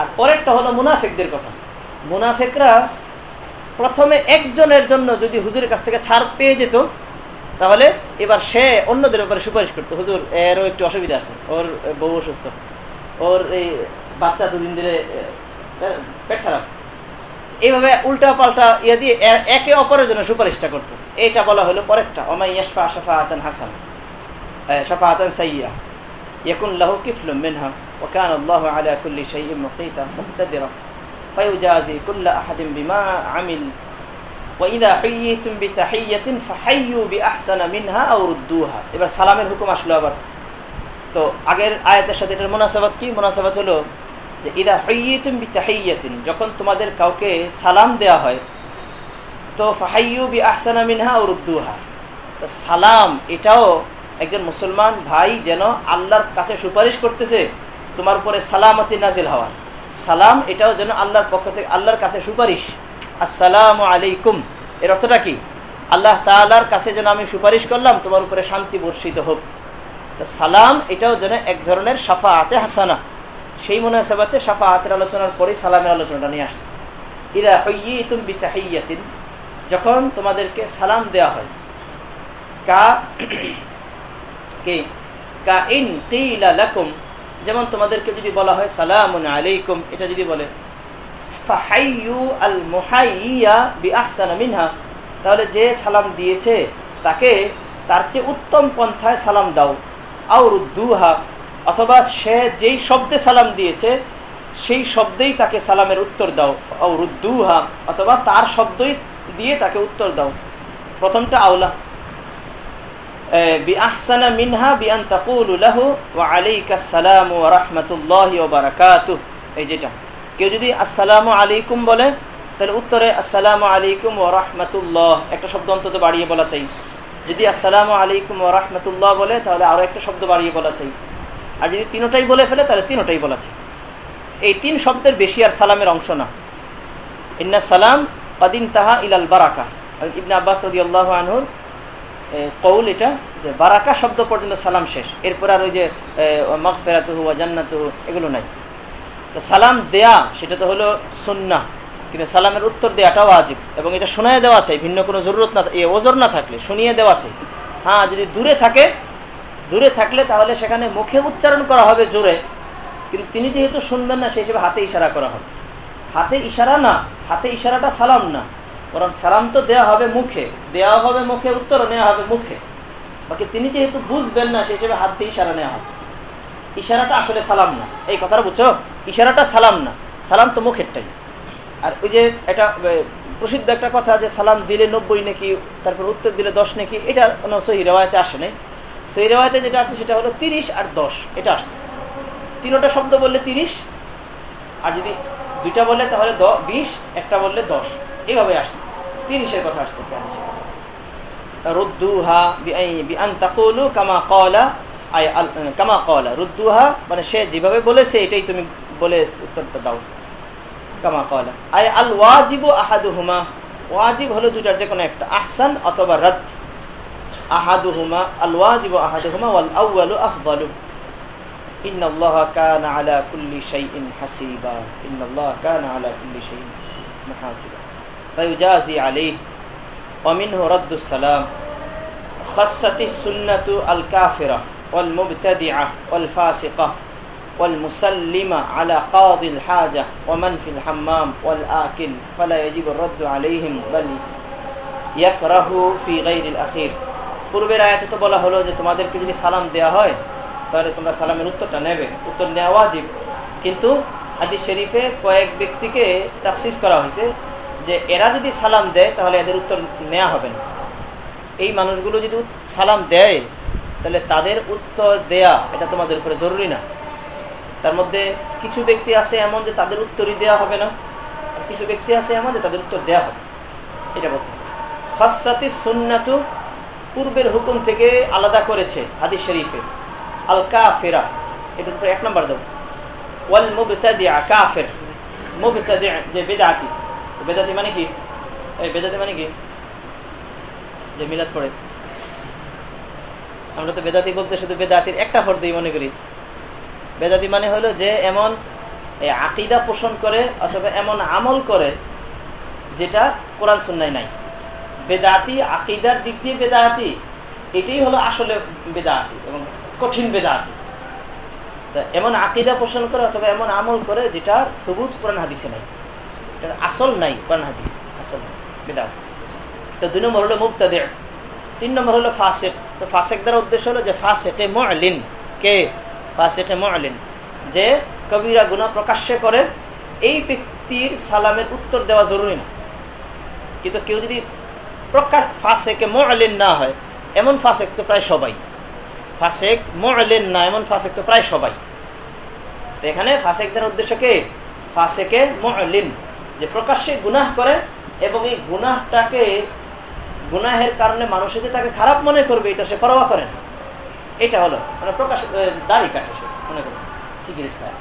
আর পরেরটা হলো মুনাফেকদের কথা। মুনাফেকরা প্রথমে একজনের জন্য যদি হুজুরের কাছ থেকে ছাড় পেয়ে যেত, তাহলে এবার সে অন্যদের উপরে সুপারিশ করতো। হুজুর, এরও একটু অসুবিধা আছে, ওর বউ অসুস্থ, ওর এই বাচ্চা দুদিন ধরে পেট খারাপ। এইভাবে উল্টা পাল্টা ইয়ে দিয়ে একে অপরের জন্য সুপারিশটা করতো এটা বলা হলো পরেরটা ওমাই ইয়াশফা শাফা আতান হাসান শাফা আতান সাইয়া يكن له كفل منها وكان الله على كل شيء مقيتا مقتدرا فيجازي كل أحد بما عمل وإذا حييتم بتحية فحيوا بأحسن منها أو ردوها এবার সালামের হুকুম আসলো আবার তো আগের আয়াতের সাথে এটার মুনাসাবাত কি মুনাসাবাত হলো যে ইদা যখন তোমাদের কাউকে সালাম দেয়া হয়, তো ফাহাইয়ু বি আহসানা মিনহা ও রুদ্দুহা। তো সালাম, এটাও একজন মুসলমান ভাই যেন আল্লাহর কাছে সুপারিশ করতেছে, তোমার উপরে সালামতি নাজিল হওয়া। সালাম, এটাও যেন আল্লাহর পক্ষ থেকে, আল্লাহর কাছে সুপারিশ। আসসালাম আলাইকুম, এর অর্থটা কি? আল্লাহ তালার কাছে যেন আমি সুপারিশ করলাম, তোমার উপরে শান্তি বর্ষিত হোক। তো সালাম, এটাও যেন এক ধরনের সাফা আতে হাসানা। সেই মনাসাবাতে সাফা হাতের আলোচনার পরে সালামের আলোচনাটা নিয়ে আসছে। ইরা হইয়িতুম বিতাহিয়াতিন, যখন তোমাদেরকে সালাম দেওয়া হয়, কা কে? কা ইন কিলা লাকুম, যেমন তোমাদেরকে যদি বলা হয় সালামুন আলাইকুম, এটা যদি বলে আল মিনহা, তাহলে যে সালাম দিয়েছে, তাকে তার চেয়ে উত্তম পন্থায় সালাম দাও। আও রুদ্দুহা অথবা সে যেই শব্দে সালাম দিয়েছে, সেই শব্দেই তাকে সালামের উত্তর দাও। রুদ্দুহা, অথবা তার শব্দই দিয়ে তাকে উত্তর দাও। প্রথমটা আওলা। কেউ যদি আসসালামু আলাইকুম বলে উত্তরে আসসালামু আলাইকুম একটা শব্দ অন্তত বাড়িয়ে বলা চাই। যদি আসসালামু আলাইকুম বলে, তাহলে আরও একটা শব্দ বাড়িয়ে বলা চাই। আর যদি তিনোটাই বলে ফেলে, তাহলে তিনোটাই বলা এই তিন শব্দের বেশি আর সালামের অংশ না। ইন্না সালাম কাদিন তাহা ইলাল বারাকা। ইবনে আব্বাস আল্লাহ আনহুর কৌল এটা যে বারাকা শব্দ পর্যন্ত সালাম শেষ। এরপর আর ওই যে মগফেরাতুহু বা জান্নাতুহু, এগুলো নাই। তো সালাম দেয়া, সেটা তো হলো সুন্না। কিন্তু সালামের উত্তর দেওয়াটাও আজীব এবং এটা শুনিয়ে দেওয়া চাই ভিন্ন কোনো জরুরত না, এ ওজোর না থাকলে, শুনিয়ে দেওয়া চাই হ্যাঁ যদি দূরে থাকে দূরে থাকলে তাহলে সেখানে মুখে উচ্চারণ করা হবে জোরে। কিন্তু তিনি যেহেতু শুনবেন না, সেই হিসেবে হাতে ইশারা করা হবে। হাতে ইশারা না, হাতে ইশারাটা সালাম না। বরং সালাম তো দেওয়া হবে মুখে দেওয়া হবে মুখে উত্তরও নেওয়া হবে মুখে। বাকি তিনি যেহেতু বুঝবেন না, সেই হিসেবে হাত ইশারা নেওয়া হবে। ইশারাটা আসলে সালাম না। এই কথাটা বুঝছ? ইশারাটা সালাম না। সালাম তো মুখেরটাই। আর ওই যে এটা প্রসিদ্ধ একটা কথা যে সালাম দিলে নব্বই নাকি, তারপর উত্তর দিলে দশ নাকি, এটা কোনো সহি রেওয়ায়তে আসে নাই। সেই রেওয়ায়তে যেটা আসছে সেটা হলো তিরিশ আর দশ। এটা আসছে। তিনোটা শব্দ বললে তিরিশ, আর যদি দুইটা বললে তাহলে বিশ, একটা বললে দশ। এইভাবে আসছে। তিরিশের কথা আসছে রুদ্দুহা কামা কামা রুদ্দুহা মানে সে যেভাবে বলেছে, এটাই তুমি বলে উত্তরটা দাও। কামা কলা আই আল ওয়াজিবু ওয়াজিব হলো দুটার যে কোনো একটা। আহসান অথবা রদ। أحدهما الواجب أحدهما والأول أفضل. إن الله كان على كل شيء حسيبا. إن الله كان على كل شيء محاسبا فيجازي عليه. ومنه رد السلام. خصت السنة الكافرة والمبتدعة والفاسقة والمسلمة على قاضي الحاجة ومن في الحمام والآكل. فلا يجب الرد عليهم بل يكره في غير الأخير. পূর্বের আয়াতে তো বলা হলো যে তোমাদেরকে যদি সালাম দেওয়া হয়, তাহলে তোমরা সালামের উত্তরটা নেবে। উত্তর নেওয়া ওয়াজিব। কিন্তু হাদিস শরীফে কয়েক ব্যক্তিকে তাকসিস করা হয়েছে যে এরা যদি সালাম দেয়, তাহলে এদের উত্তর নেওয়া হবে না। এই মানুষগুলো যদি সালাম দেয়, তাহলে তাদের উত্তর দেয়া এটা তোমাদের উপরে জরুরি না। তার মধ্যে কিছু ব্যক্তি আছে এমন যে তাদের উত্তরই দেওয়া হবে না, আর কিছু ব্যক্তি আছে এমন যে তাদের উত্তর দেওয়া হবে এটা বলতেছে। ফাসাতি সুন্নাতু পূর্বের হুকুম থেকে আলাদা করেছে হাদিস শরীফে। আল কাফেরা এটার উপরে এক নম্বর দেব। ওয়াল মুবতাদিয়া কাফের, মুবতাদিয়া যে বেদাতি। বেদাতি মানে কি? এই বেদাতি মানে কি? যে মিলাদ পড়ে। আমরা তো বেদাতি বলতে শুধু বেদাতির একটা ফর দিই মনে করি। বেদাতি মানে হলো যে এমন আকিদা পোষণ করে অথবা এমন আমল করে যেটা কোরআন সুন্নায় নাই। বেদাতি, আকিদার দিক দিয়ে বেদাতি, এটাই হলো আসলে বেদাতি এবং কঠিন বেদাতি। এমন আকিদা পোষণ করে অথবা এমন আমল করে যেটা সবুত কোরআন হাদিসে নাই। এটার আসল নাই কোরআন হাদিস, আসল বেদাতি। তো দুই নম্বর হলো মুক্তাদের তিন নম্বর হলো ফাসেক। তো ফাসেক দ্বারা উদ্দেশ্য হলো যে ফাসেকে মলিন কে? ফাসেকে মলিন যে কবিরা গুণা প্রকাশ্যে করে, এই ব্যক্তির সালামের উত্তর দেওয়া জরুরি না। কিন্তু কেউ যদি প্রকাশ ফাসেকে মলিন না হয়, এমন ফাসেক তো প্রায় সবাই। ফাসেক মলিন না, এমন ফাসেক তো প্রায় সবাই। তো এখানে ফাসেক দ্বারা উদ্দেশ্য কে? ফাসেকে মলিন যে প্রকাশ্যে গুনাহ করে এবং এই গুনাহটাকে, গুনাহের কারণে মানুষ যে তাকে খারাপ মনে করবে, এটা সে পরোয়া করে না। এটা হলো মানে প্রকাশ দাড়ি কাটে সে, মনে করবে সিগারেট খায়।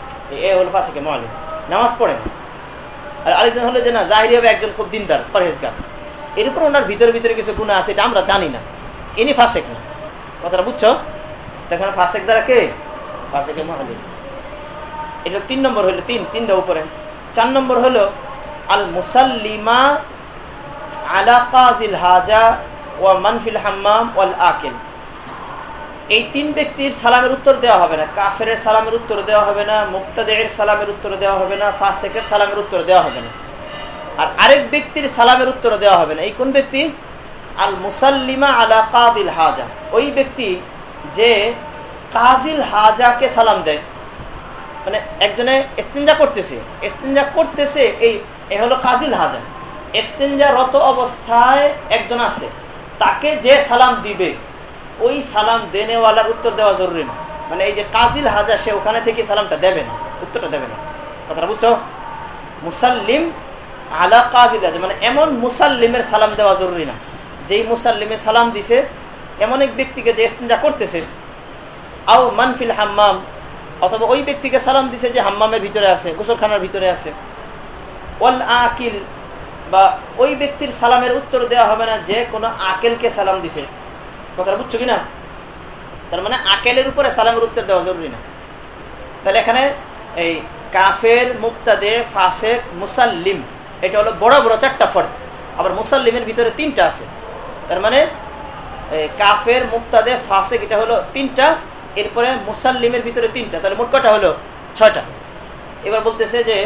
এ হলো ফাঁসিকে মহালিম নামাজ পড়ে না। আর আরেকজন হলো যে না, জাহিরি হবে একজন খুব দিনদার, পরহেজগার। এর উপর ওনার ভিতরে ভিতরে কিছু গুণা আছে, এটা আমরা জানি না। ইনি ফাঁসেক না। কথাটা বুঝছ? দেখেন ফাঁসেক দ্বারা কে? ফাঁসেকে মহালিম এটা তিন নম্বর হলো তিন, তিনটা উপরে। চার নম্বর হলো আল মুসাল্লিমা আলা কাজিল হাজা ওয়া মানফিল হাম্মাম ওয়াল আকিল। এই তিন ব্যক্তির সালামের উত্তর দেওয়া হবে না। কাফের সালামের উত্তর দেওয়া হবে না, মুক্তাদের সালামের উত্তর দেওয়া হবে না, ফাসেকের সালামের উত্তর দেওয়া হবে না। আর আরেক ব্যক্তির সালামের উত্তর দেওয়া হবে না। এই কোন ব্যক্তি? আল মুসাল্লিমা আলা কাদিল হাজা। ওই ব্যক্তি যে কাজিল হাজাকে সালাম দেয়। মানে একজনে এস্তিনজা করতেছে। এস্তিনজা করতেছে এই, এ হলো কাজিল হাজা। এস্তেঞ্জারত অবস্থায় একজন আছে। তাকে যে সালাম দিবে, ওই সালাম দেনেওয়ালার উত্তর দেওয়া জরুরি না। মানে এই যে কাজিল হাজা, সে ওখানে থেকে সালামটা দেবে না, উত্তরটা দেবে না। কথাটা বুঝছ? মুসাল্লিম আলা কাজিল হাজার মানে এমন মুসাল্লিমের সালাম দেওয়া জরুরি না। যেই মুসাল্লিমের সালাম দিছে, এমন এক ব্যক্তিকে যে ইস্তেঞ্জা করতেছে, আও মানফিল হাম্মাম, অথবা ওই ব্যক্তিকে সালাম দিছে যে হাম্মামের ভিতরে আছে, গোসলখানার ভিতরে আছে। ওয়াল আকিল, বা ওই ব্যক্তির সালামের উত্তর দেওয়া হবে না, যে কোনো আকেলকে সালাম দিছে। কথাটা বুঝছ কিনা? তার মানে আকেলের উপরে সালামের উত্তর দেওয়া জরুরি না। তাহলে এখানে এই কাফের, মুক্তাদে, ফাসেক, মুসাল্লিম এটা হলো বড় বড় চারটা ফর্দ। আবার মুসাল্লিমের ভিতরে তিনটা আছে। তার মানে কাফের মুক্তাদে ফাসেক, এটা হলো তিনটা, এরপরে মুসাল্লিমের ভিতরে তিনটা। তাহলে মোট কটা হলো? ছয়টা। এবার বলতেছে যে,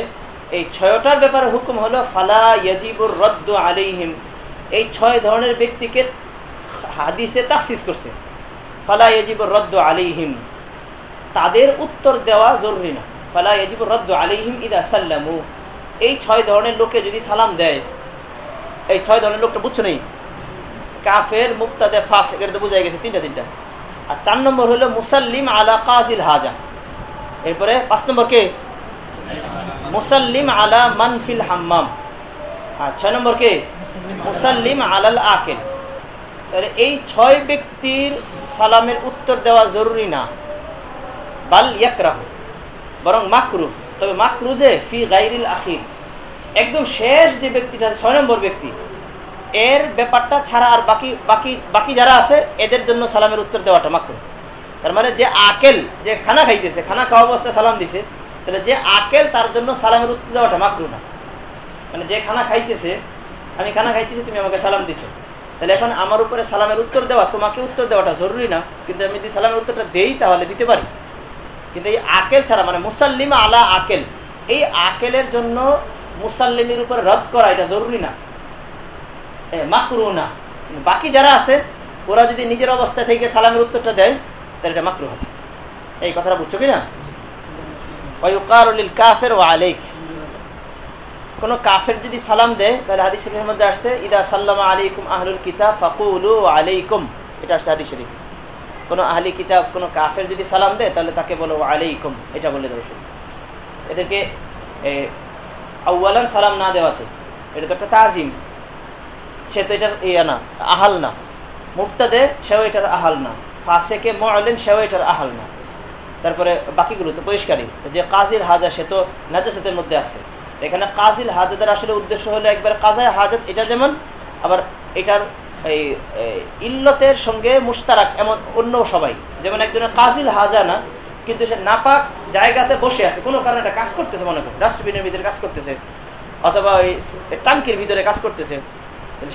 এই ছয়টার ব্যাপারে হুকুম হলো, ফালা ইয়াজিবুর রদ্দ আলিহিম এই ছয় ধরনের ব্যক্তিকে হাদিসে তাকসিস করছে। ফালা ইয়াজিবুর রদ্দ আলিহিম তাদের উত্তর দেওয়া জরুরি না। ফালা ইয়াজিবুর রদ্দ আলিহিম ইদা সাল্লামু। এই ছয় ধরনের লোকে যদি সালাম দেয়, এই ছয় ধরনের লোকটা বুঝছ নেই? কাফের, মুক্তাদে ফাস এটা তো বোঝা গেছে তিনটা তিনটা। আর চার নম্বর হলো মুসাল্লিম আলা কাজিল হাজা। এরপরে পাঁচ নম্বর কে? মুসাল্লিম আলা মানফিল হাম্মাম। আর ছয় নম্বর কে? মুসাল্লিম আলাল আকেল। তাহলে এই ছয় ব্যক্তির সালামের উত্তর দেওয়া জরুরি না। বাল ইয়াকরাহ, বরং মাকরু তবে মাকরুজে ফি গাইরিল আখির। একদম শেষ যে ব্যক্তিটা ছয় নম্বর ব্যক্তি, এর ব্যাপারটা ছাড়া আর বাকি বাকি বাকি যারা আছে, এদের জন্য সালামের উত্তর দেওয়াটা মাকরু তার মানে যে আকেল, যে খানা খাইতেছে, খানা খাওয়া অবস্থায় সালাম দিছে, তাহলে যে আকেল তার জন্য সালামের উত্তর দেওয়াটা মাকরু না। মানে যে খানা খাইতেছে, আমি খানা খাইতেছি, তুমি আমাকে সালাম দিছো। তাহলে এখন আমার উপরে সালামের উত্তর দেওয়া, তোমাকে উত্তর দেওয়াটা জরুরি না, কিন্তু আমি যদি সালামের উত্তরটা দেই, তাহলে দিতে পারি। কিন্তু এই আকেল ছাড়া মানে মুসাল্লিমা আলা আকেল, এই আকেলের জন্য মুসাল্লিমের উপর রদ করা এটা জরুরি না। মাকরু না। বাকি যারা আছে, ওরা যদি নিজের অবস্থা থেকে সালামের উত্তরটা দেয়, তাহলে এটা মাকরু হবে। এই কথাটা বুঝছ কিনা? কাফের ও কোন কাফের যদি সালাম দেয়, তাহলে হাদিস মধ্যে আসছে, ইদা সাল্লাম আলাইকুম আহলুল কিতাব ফাকুলু আলাইকুম। এটা আসছে হাদিস শরীফ। কোন আহলি কিতাব, কোনো কাফের যদি সালাম দেয়, তাহলে তাকে বলো আলাইকুম এটা বলে দেবো এদেরকে আউ্লান সালাম না দেওয়া আছে। এটা তো একটা তাজিম। সে তো এটার ইয়া না, আহাল না। মুক্তাদে সেও এটার আহাল না। ফাঁসেকে মলেন সেও এটার আহাল না। তারপরে বাকিগুলো তো পরিষ্কারই। যে কাজির হাজা, সে তো নাজাসের মধ্যে আছে। এখানে কাজিল হাজাদের আসলে উদ্দেশ্য হলো একবার কাজায় হাজাত, এটা যেমন, আবার এটার এই ইল্লতের সঙ্গে মুস্তারাক এমন অন্য সবাই। যেমন একজনের কাজিল হাজানা, কিন্তু সে নাপাক জায়গাতে বসে আছে। কোনো কারণে একটা কাজ করতেছে, মনে করেন ডাস্টবিনের ভিতরে কাজ করতেছে। অথবা ওই টাঙ্কির ভিতরে কাজ করতেছে।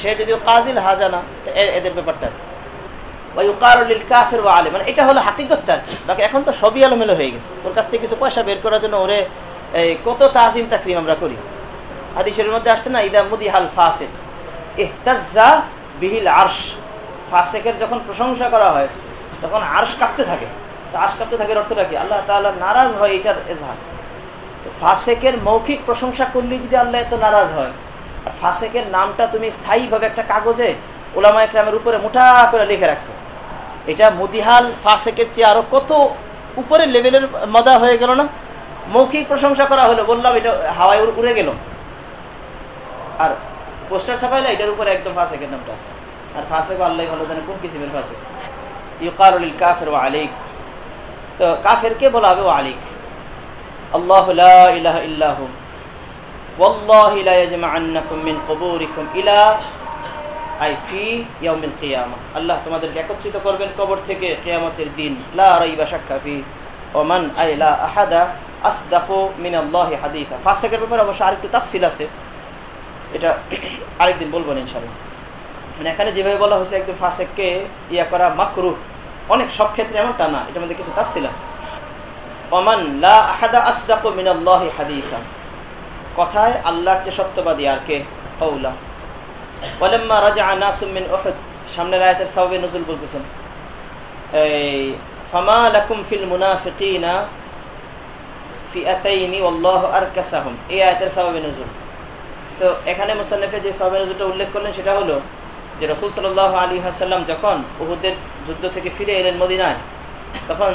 সে যদি কাজিল হাজানা এদের ব্যাপারটা কাফের বা আলে মানে এটা হলো হাতিকতটা বাকি এখন তো সবই আলমেলো হয়ে গেছে। ওর কাছ থেকে কিছু পয়সা বের করার জন্য ওরে এই কত তাজিম তাকরিম আমরা করি। হাদিসের মধ্যে আসছে না, ইদা মুদি হাল ফাসেক এহতাজা বিহিল আর্শ। ফাসেকের যখন প্রশংসা করা হয়, তখন আর্শ কাঁপতে থাকে। তো আর্শ কাঁপতে থাকে অর্থটা কি? আল্লাহ তাআলা নারাজ হয় এটার এজহার। তো ফাসেকের মৌখিক প্রশংসা করলে যদি আল্লাহ এত নারাজ হয়, আর ফাসেকের নামটা তুমি স্থায়ীভাবে একটা কাগজে ওলামা একরামের উপরে মোটা করে লিখে রাখছো। এটা মুদিহাল ফাসেকের চেয়ে আরও কত উপরে লেভেলের মজা হয়ে গেল না? মৌখিক প্রশংসা করা হলো, বললাম এটা হাওয়ায় উড়ে গেল। আর পোস্টার ছাপাইলে এটার উপরে একদম ফাসেকের নামটা আছে আর ফাসেক আল্লাহ ভালো জানে কোন কিসিমের ফাসে ইউকারুল কাফের ও আলিক তো কাফেরকে বলা হবে ও আলিক আল্লাহ ইলাহা ইল্লাহু والله لا يجمعنكم من قبوركم الى আই ফি ইয়াউমিল কিয়ামা আল্লাহ তোমাদেরকে একত্রিত করবেন কবর থেকে কিয়ামতের দিন লা রাইবা শাক্কা ফি ওমান আই লা আহাদা আসদাকু মিনাল্লাহি হাদিসা ফাসিকের ব্যাপারে অবশ্য আরেকটু তাফসিল আছে এটা আরেকদিন বলব ইনশাআল্লাহ। মানে এখানে যেভাবে বলা হয়েছে, একদম ফাসেককে ইয়া করা মাকরু অনেক সব ক্ষেত্রে এমনটা না, এটার মধ্যে কিছু তাফসিল আছে। ওমান লা কথায় আল্লাহর চেয়ে সত্যবাদী আর কে? কৌলা ওয়ালাম্মা রাজা নাসুম মিন উহুদ, সামনের আয়াতের সাওয়াবে নজুল বলতেছেন। এই, ফামা লাকুম ফিল মুনাফিকিনা ফিআতাইনি, ওয়াল্লাহু আরকাসাহুম। এই আয়াতের সাওয়াবে নজুল। তো এখানে মুসান্নাফে যে সাওয়াবে নজুলটা উল্লেখ করলেন, সেটা হলো যে রসুল সাল্লাল্লাহু আলী হাসাল্লাম যখন উহুদের যুদ্ধ থেকে ফিরে এলেন মদিনায়, তখন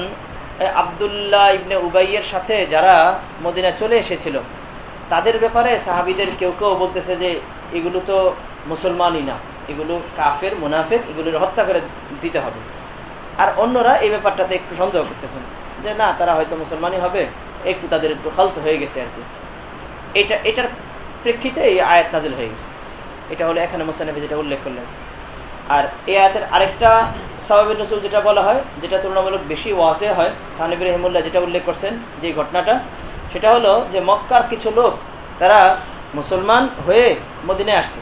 আব্দুল্লাহ ইবনে উবাইয়ের সাথে যারা মদিনা চলে এসেছিল, তাদের ব্যাপারে সাহাবিদের কেউ কেউ বলতেছে যে, এগুলো তো মুসলমানই না, এগুলো কাফের মুনাফের এগুলোর হত্যা করে দিতে হবে। আর অন্যরা এই ব্যাপারটাতে একটু সন্দেহ করতেছেন যে, না, তারা হয়তো মুসলমানই হবে, একটু তাদের একটু ফালতু হয়ে গেছে আর কি। এটা, এটার প্রেক্ষিতে এই আয়াত নাজিল হয়ে গেছে। এটা হলো এখানে মুসানবী যেটা উল্লেখ করলেন। আর এই আয়াতের আরেকটা সাহাবির নজরুল যেটা বলা হয়, যেটা তুলনামূলক বেশি ওয়াজে হয় থানিবির রহমুল্লাহ যেটা উল্লেখ করছেন যে ঘটনাটা, সেটা হলো যে মক্কার কিছু লোক, তারা মুসলমান হয়ে মদিনায় আসছে।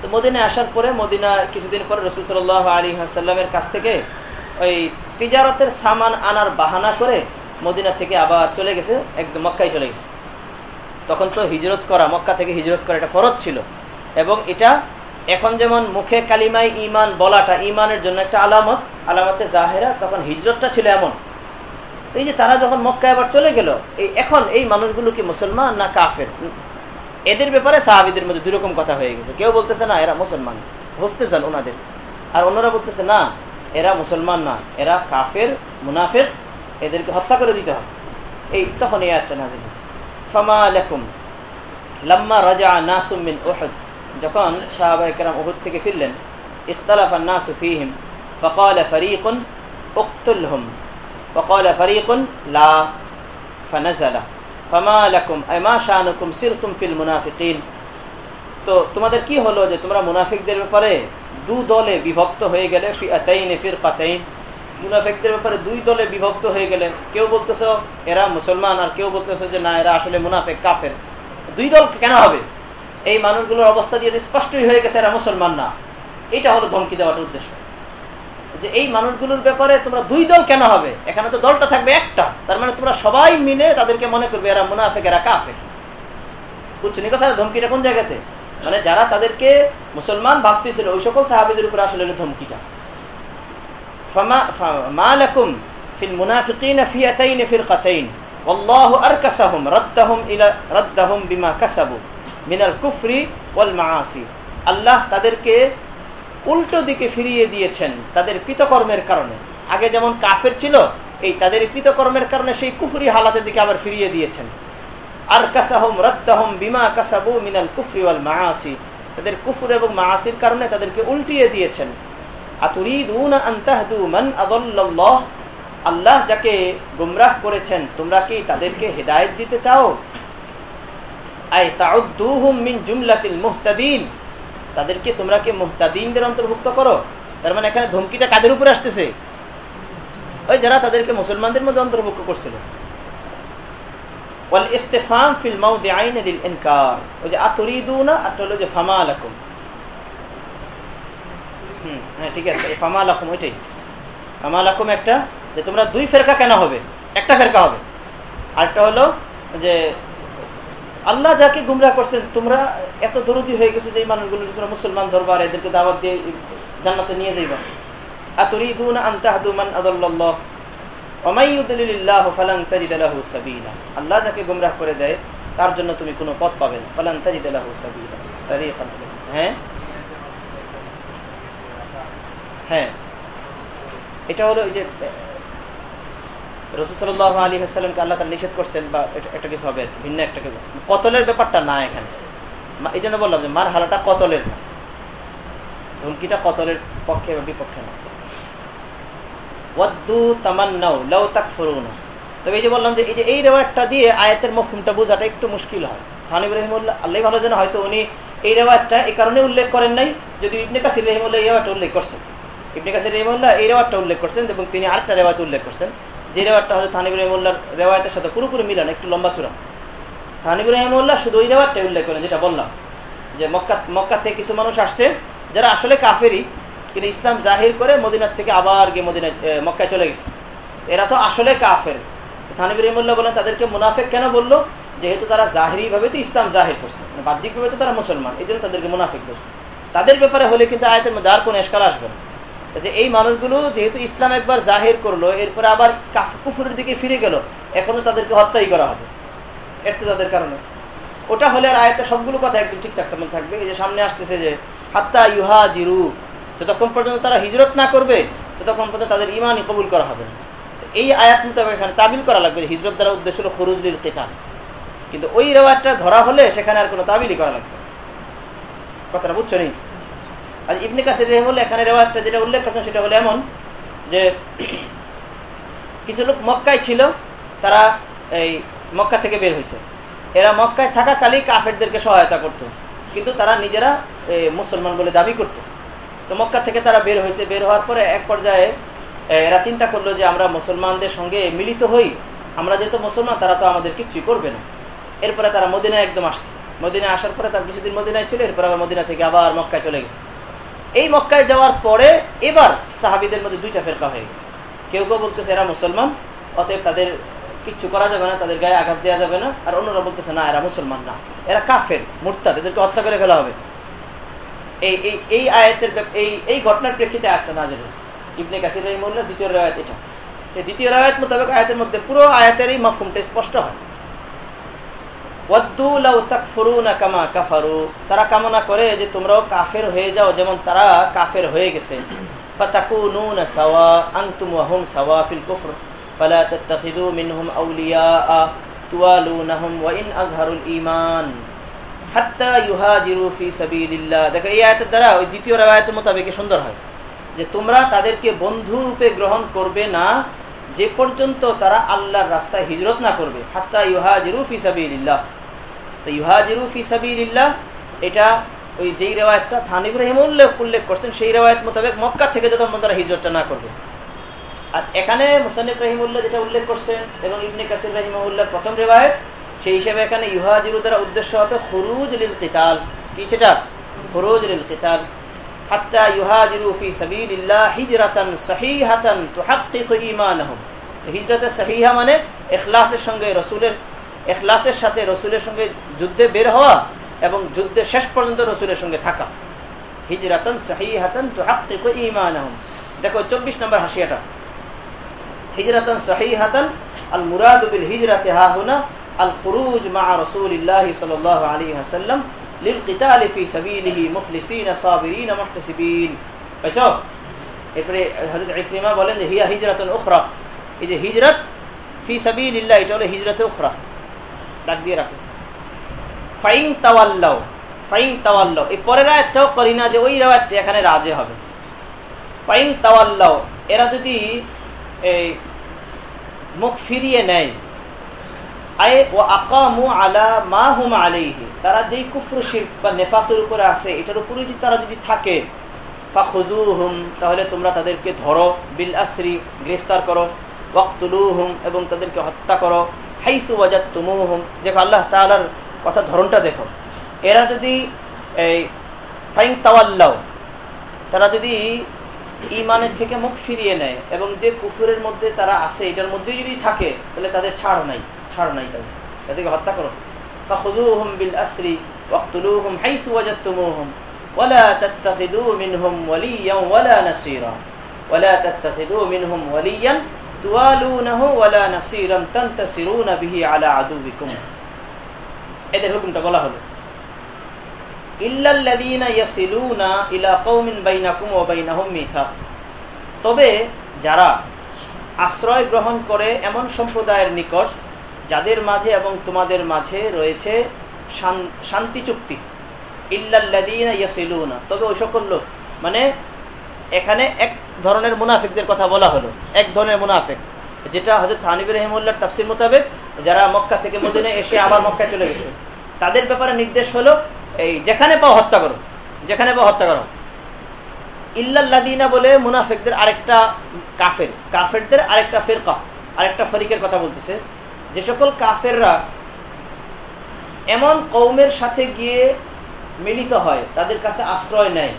তো মদিনায় আসার পরে মদিনা কিছুদিন পরে রসুল সাল আলী সাল্লামের কাছ থেকে ওই তিজারতের সামান আনার বাহানা করে মদিনা থেকে আবার চলে গেছে, একদম মক্কায় চলে গেছে। তখন তো হিজরত করা, মক্কা থেকে হিজরত করা এটা ফরজ ছিল। এবং এটা এখন যেমন মুখে কালিমাই ইমান বলাটা ইমানের জন্য একটা আলামত, আলামতে জাহেরা, তখন হিজরতটা ছিল এমন। এই যে তারা যখন মক্কা আবার চলে গেল, এই এখন এই মানুষগুলো কি মুসলমান না কাফের? এদের ব্যাপারে সাহাবিদের মধ্যে দুরকম কথা হয়ে গেছে। কেউ বলতেছে, না, এরা মুসলমান। বুঝতে চান ওনাদের। আর অন্যরা বলতেছে, না, এরা মুসলমান না। এরা কাফের মুনাফের এদেরকে হত্যা করে দিতে হবে। এই তখন এই আয়াতটা নাজিল হয়েছে। ফামা আলাকুম রাজা নাসুমিন ওহদ যখন সাহাবা একরাম ওহুদ থেকে ফিরলেন, ইখতালাফা নাসু ফিহিম, ফকাল ফরিকুন উক্তুল হুম ফকাল ফরিকুন লা ফানাজালা। ফামা আলাকুম আইমা শাহানুকুম সিরতুম ফিল মুনাফিকিন। তো তোমাদের কি হলো যে তোমরা মুনাফিকদের ব্যাপারে দু দলে বিভক্ত হয়ে গেলে ফি আতাইন ফির কাতাইন মুনাফিকদের ব্যাপারে দুই দলে বিভক্ত হয়ে গেলে কেউ বলতেছ, এরা মুসলমান আর কেউ বলতেছ যে, না, এরা আসলে মুনাফেক, কাফের দুই দল কেন হবে? এই মানুষগুলোর অবস্থা দিয়ে স্পষ্টই হয়ে গেছে, এরা মুসলমান না। এটা হলো ধমকি দেওয়ার উদ্দেশ্য। যে এই মানুষগুলোর ব্যাপারে তোমরা দুই দল কেন হবে? এখানে তো দলটা থাকবে একটা। তার মানে তোমরা সবাই মিলে তাদেরকে মনে করবে, এরা মুনাফেক, এরা কাফেক বুঝছ নি কথা ধমকিটা কোন জায়গাতে? মানে যারা তাদেরকে মুসলমান ভাবতেছিল, ওই সকল সাহাবিদের উপরে আসলে ধমকিটা। মা লাকুম ফিল মুনাফিকিন ফিয়াতাইন ফিরকাতাইন والله اركسهم ردهم الى ردهم بما كسبوا من الكفر والمعاصي আল্লাহ তাদেরকে উল্টো দিকে ফিরিয়ে দিয়েছেন তাদের কৃতকর্মের কারণে আগে যেমন কাফের ছিল এই তাদের কৃতকর্মের কারণে সেই কুফরি হালাতের দিকে আবার ফিরিয়ে দিয়েছেন আর কাসাহম রদ্দাহম বিমা কাসাবু মিনাল কুফরি ওয়াল মাআসি তাদের কুফর এবং মাআসির কারণে তাদেরকে উল্টিয়ে দিয়েছেন আল্লাহ যাকে গুমরাহ করেছেন, তোমরা কি তাদেরকে হেদায়েত দিতে চাও? তাদেরকে তোমরা কি মুহতাদিনদের অন্তর্ভুক্ত করো? তার মানে এখানে ধমকিটা কাদের উপরে আসতেছে? ওই যারা তাদেরকে মুসলমানদের মধ্যে অন্তর্ভুক্ত করছিল। ওই যে আতুরিদুনা আর হলো যে ফামা লাকুম হ্যাঁ ঠিক আছে। ফামা ওইটাই। ফামা একটা, যে তোমরা দুই ফেরকা কেন হবে? একটা ফেরকা হবে। আরেকটা হলো যে, আল্লাহ যাকে গুমরা করছেন, তোমরা এত দরদি হয়ে গেছো যে মানুষগুলো তোমরা মুসলমান ধরবার এদেরকে দাওয়াত দিয়ে জান্নাতে নিয়ে যাইবা। আতুরিদুনা আন তাহদু মান আদাল্লাল্লাহ। আল্লাহ যাকে গুমরাহ করে দেয়, তার জন্য তুমি কোনো পথ পাবে না। ফালান তাজিদালাহু সাবিলা। তারিকান। হ্যাঁ? হ্যাঁ। এটা হলো ওই যে রসুসাল্লাহ আলী হাসাল্লামকে আল্লাহ তার নিষেধ করছেন বা একটা কিছু হবে, ভিন্ন একটা কতলের ব্যাপারটা না এখানে। এই জন্য বললাম যে মার হালাটা কতলের না। ধুমকিটা কতলের পক্ষে বা বিপক্ষে না। ওয়াদ্দু তামান্নাও লাউ তাকফুরুনা। তবে এই যে বললাম যে এই যে এই রেওয়ায়তটা দিয়ে আয়াতের মফহুমটা বোঝাটা একটু মুশকিল হয়। থানিব রহিমুল্লাহ আল্লাহ ভালো যেন হয়তো উনি এই রেওয়ায়তটা এই কারণে উল্লেখ করেন নাই, যদি ইবনে কাসির রহিমুল্লাহ এই রেওয়ায়তটা উল্লেখ করছেন। ইবনে কাসির রহিমুল্লাহ এই রেওয়ায়তটা উল্লেখ করছেন এবং তিনি আরেকটা রেওয়ায়ত উল্লেখ করছেন। যে রেওয়ায়তটা হয়তো থানিব রহিমুল্লাহর রেওয়ায়তের সাথে পুরোপুরি মিলান একটু লম্বা চূড়া। থানিব রহিমুল্লাহ শুধু ওই রেওয়ায়তটাই উল্লেখ করেন, যেটা বললাম যে মক্কা মক্কা থেকে কিছু মানুষ আসছে, যারা আসলে কাফেরই, কিন্তু ইসলাম জাহির করে মদিনার থেকে আবার গিয়ে মদিনা মক্কায় চলে গেছে। এরা তো আসলে কাফের। থানিব রহিমুল্লাহ বলেন, তাদেরকে মুনাফেক কেন বলল? যেহেতু তারা জাহিরি ভাবে তো ইসলাম জাহির করছে মানে বাহ্যিকভাবে তো তারা মুসলমান, এই জন্য তাদেরকে মুনাফিক বলছে। তাদের ব্যাপারে হলে কিন্তু আয়তের মধ্যে আর কোনো এসকাল আসবে না। যে এই মানুষগুলো যেহেতু ইসলাম একবার জাহির করল, এরপরে আবার কুফুরের দিকে ফিরে গেল এখনও তাদেরকে হত্যাই করা হবে। এর তাদের কারণে। ওটা হলে আর আয়তের সবগুলো কথা একদম ঠিকঠাক তেমন থাকবে। এই যে সামনে আসতেছে যে, হাত্তা ইউহা জিরু যতক্ষণ পর্যন্ত তারা হিজরত না করবে, ততক্ষণ পর্যন্ত তাদের ইমানই কবুল করা হবে এই আয়াত মোতাবেক এখানে তাবিল করা লাগবে হিজরত দ্বারা উদ্দেশ্য হলো ফরুজলিল কেতান কিন্তু ওই রেওয়াজটা ধরা হলে সেখানে আর কোনো তাবিলই করা লাগবে কথাটা বুঝছ নি? আর ইবনে কাসির রহমুল্লাহ এখানে রেওয়াজটা যেটা উল্লেখ করছেন সেটা হলো এমন যে কিছু লোক মক্কায় ছিল, তারা এই মক্কা থেকে বের হয়েছে। এরা মক্কায় থাকাকালেই কাফেরদেরকে সহায়তা করত। কিন্তু তারা নিজেরা মুসলমান বলে দাবি করত। তো মক্কা থেকে তারা বের হয়েছে, বের হওয়ার পরে এক পর্যায়ে এরা চিন্তা করল যে আমরা মুসলমানদের সঙ্গে মিলিত হই, আমরা যেহেতু মুসলমান, তারা তো আমাদের কিচ্ছুই করবে না। এরপরে তারা মদিনায় একদম আসছে। মদিনায় আসার পরে তার কিছুদিন মদিনায় ছিল, এরপরে আবার মদিনা থেকে আবার মক্কায় চলে গেছে। এই মক্কায় যাওয়ার পরে এবার সাহাবিদের মধ্যে দুইটা ফেরকা হয়ে গেছে। কেউ কেউ বলতেছে, এরা মুসলমান। অতএব তাদের কিচ্ছু করা যাবে না, তাদের গায়ে আঘাত দেওয়া যাবে না। আর অন্যরা বলতেছে, না, এরা মুসলমান না, এরা কাফের, মুরতাদ, এদেরকে হত্যা করে ফেলা হবে। এই এই এই আয়াতের এই এই ঘটনার প্রেক্ষিতে আয়াতটা নাজের হয়েছে। ইবনে কাসির রহিমুল্লাহ দ্বিতীয় রায়াত এটা। দ্বিতীয় রায়াত মোতাবেক আয়াতের মধ্যে পুরো আয়াতের এই মাফহুমটা স্পষ্ট হয়। কামা কাফারু। তারা কামনা করে যে তোমরাও কাফের হয়ে যাও, যেমন তারা কাফের হয়ে গেছে। দেখো, এই আয়াতের দ্বারা ওই দ্বিতীয় রায়তের মোতাবেকে সুন্দর হয়। যে তোমরা তাদেরকে বন্ধু রূপে গ্রহণ করবে না যে পর্যন্ত তারা আল্লাহর রাস্তায় হিজরত না করবে, হাত্তা ইউহাজিরু ফি সাবিলিল্লাহ। তো ইউহাজিরু ফি সাবিলিল্লাহ, এটা ওই যেই রেওয়ায়তটা থান ইব্রাহিম উল্লেখ উল্লেখ করছেন, সেই রেওয়ায়ত মোতাবেক মক্কা থেকে যতক্ষণ তারা হিজরতটা না করবে। আর এখানে মুসানিফ রহিমুল্লাহ যেটা উল্লেখ করছেন, এবং ইবনে কাসির রহিমউল্লাহ প্রথম রেওয়ায়ত, সেই হিসেবে এখানে ইউহাজিরু দ্বারা উদ্দেশ্য হবে খরুজ লিল কিতাল। কি সেটা? খরুজ লিল কিতাল। হাত্তা ইউহাজিরু ফি সাবিলিল্লাহ হিজরাতান সহিহাতান তুহাক্কিকু ঈমানাহুম। হিজরতে সহিহা মানে ইখলাসের সঙ্গে এখলাসের সাথে রসুলের সঙ্গে যুদ্ধে বের হওয়া এবং যুদ্ধে শেষ পর্যন্ত রসুলের সঙ্গে থাকা। হিজরাতন সহিহাতন তুহাক্কিকু ঈমানাহুম। দেখো 24 নম্বর হাসিয়াটা। হিজরাতন সহিহাতন আল মুরাদ বিল হিজরাতে হা হুনা আল খুরুজ মা রাসূলিল্লাহি সাল্লাল্লাহু আলাইহি ওয়াসাল্লাম লিলকিতাল ফি সাবিলিহি মুখলিসিন সাবিরিন মুহতাসিবিন পাইছো এরপরে হযরত ইকরিমা বলেন যে, হিয়া হিজরাতুন উখরা। এই যে হিজরত ফি সাবিলিল্লাহ, এটা হলো হিজরতে উখরা। ডাক দিয়ে রাখো। ফাইন তাওয়াল্লাও ফাইন তাওয়াল্লাও এই পরের আয়াতটাও করি না যে, ওই রায়াতটি এখানে রাজে হবে। ফাইন তাওয়াল্লাও এরা যদি এই মুখ ফিরিয়ে নেয় আয়ে ও আলা মা হুম তারা যেই কুফর শিরক বা নেফাকের উপরে আছে, এটার উপরে যদি তারা যদি থাকে ফাখুজুহুম তাহলে তোমরা তাদেরকে ধরো, বিল আসরি, গ্রেফতার করো, ওয়াক্তুলুহুম, এবং তাদেরকে হত্যা করো। হাইসু বাজার তুমু হুম দেখো আল্লাহ তাআলার কথা ধরনটা দেখো। এরা যদি এই ফাইং তাওয়াল্লাও তারা যদি ইমানের থেকে মুখ ফিরিয়ে নেয়, এবং যে কুফুরের মধ্যে তারা আছে, এটার মধ্যে যদি থাকে, তাহলে তাদের ছাড় নাই। ছাড় নাই তাদের তাদেরকে হত্যা করো فخذوهم بالأسر واقتلوهم حيث وجدتموهم ولا تتخذوا منهم وليا ولا نصيرا ولا تتخذوا منهم وليا توالونه ولا نصيرا تنتصرون به على عدوكم এদের হুকুমটা বলা হলো ইল্লাল্লাযীনা ইয়াসিলুনা ইলা কওমিন বাইনাকুম ওয়া বাইনাহুম মিথাক তবে যারা আশ্রয় গ্রহণ করে এমন সম্প্রদায়ের নিকট যাদের মাঝে এবং তোমাদের মাঝে রয়েছে শান্তি চুক্তি। ইল্লাল্লাযীনা ইয়াসিলুনা। তবে ওই সকল লোক মানে এখানে এক ধরনের মুনাফিকদের কথা বলা হলো। এক ধরনের মুনাফিক, যেটা হযরত হানিফ রাহিমাহুল্লাহর তাফসীর মোতাবেক যারা মক্কা থেকে মদিনায় এসে আবার মক্কায় চলে গেছে। তাদের ব্যাপারে নির্দেশ হলো, এই যেখানে পাও হত্যা করো, যেখানে পাও হত্যা করো। ইল্লাল্লাদিনা বলে মুনাফেকদের আরেকটা কাফের, কাফেরদের আরেকটা ফেরকা, আরেকটা ফরিকের কথা বলতেছে। যে সকল কাফেররা এমন কৌমের সাথে গিয়ে মিলিত হয়, তাদের কাছে আশ্রয় নেয়,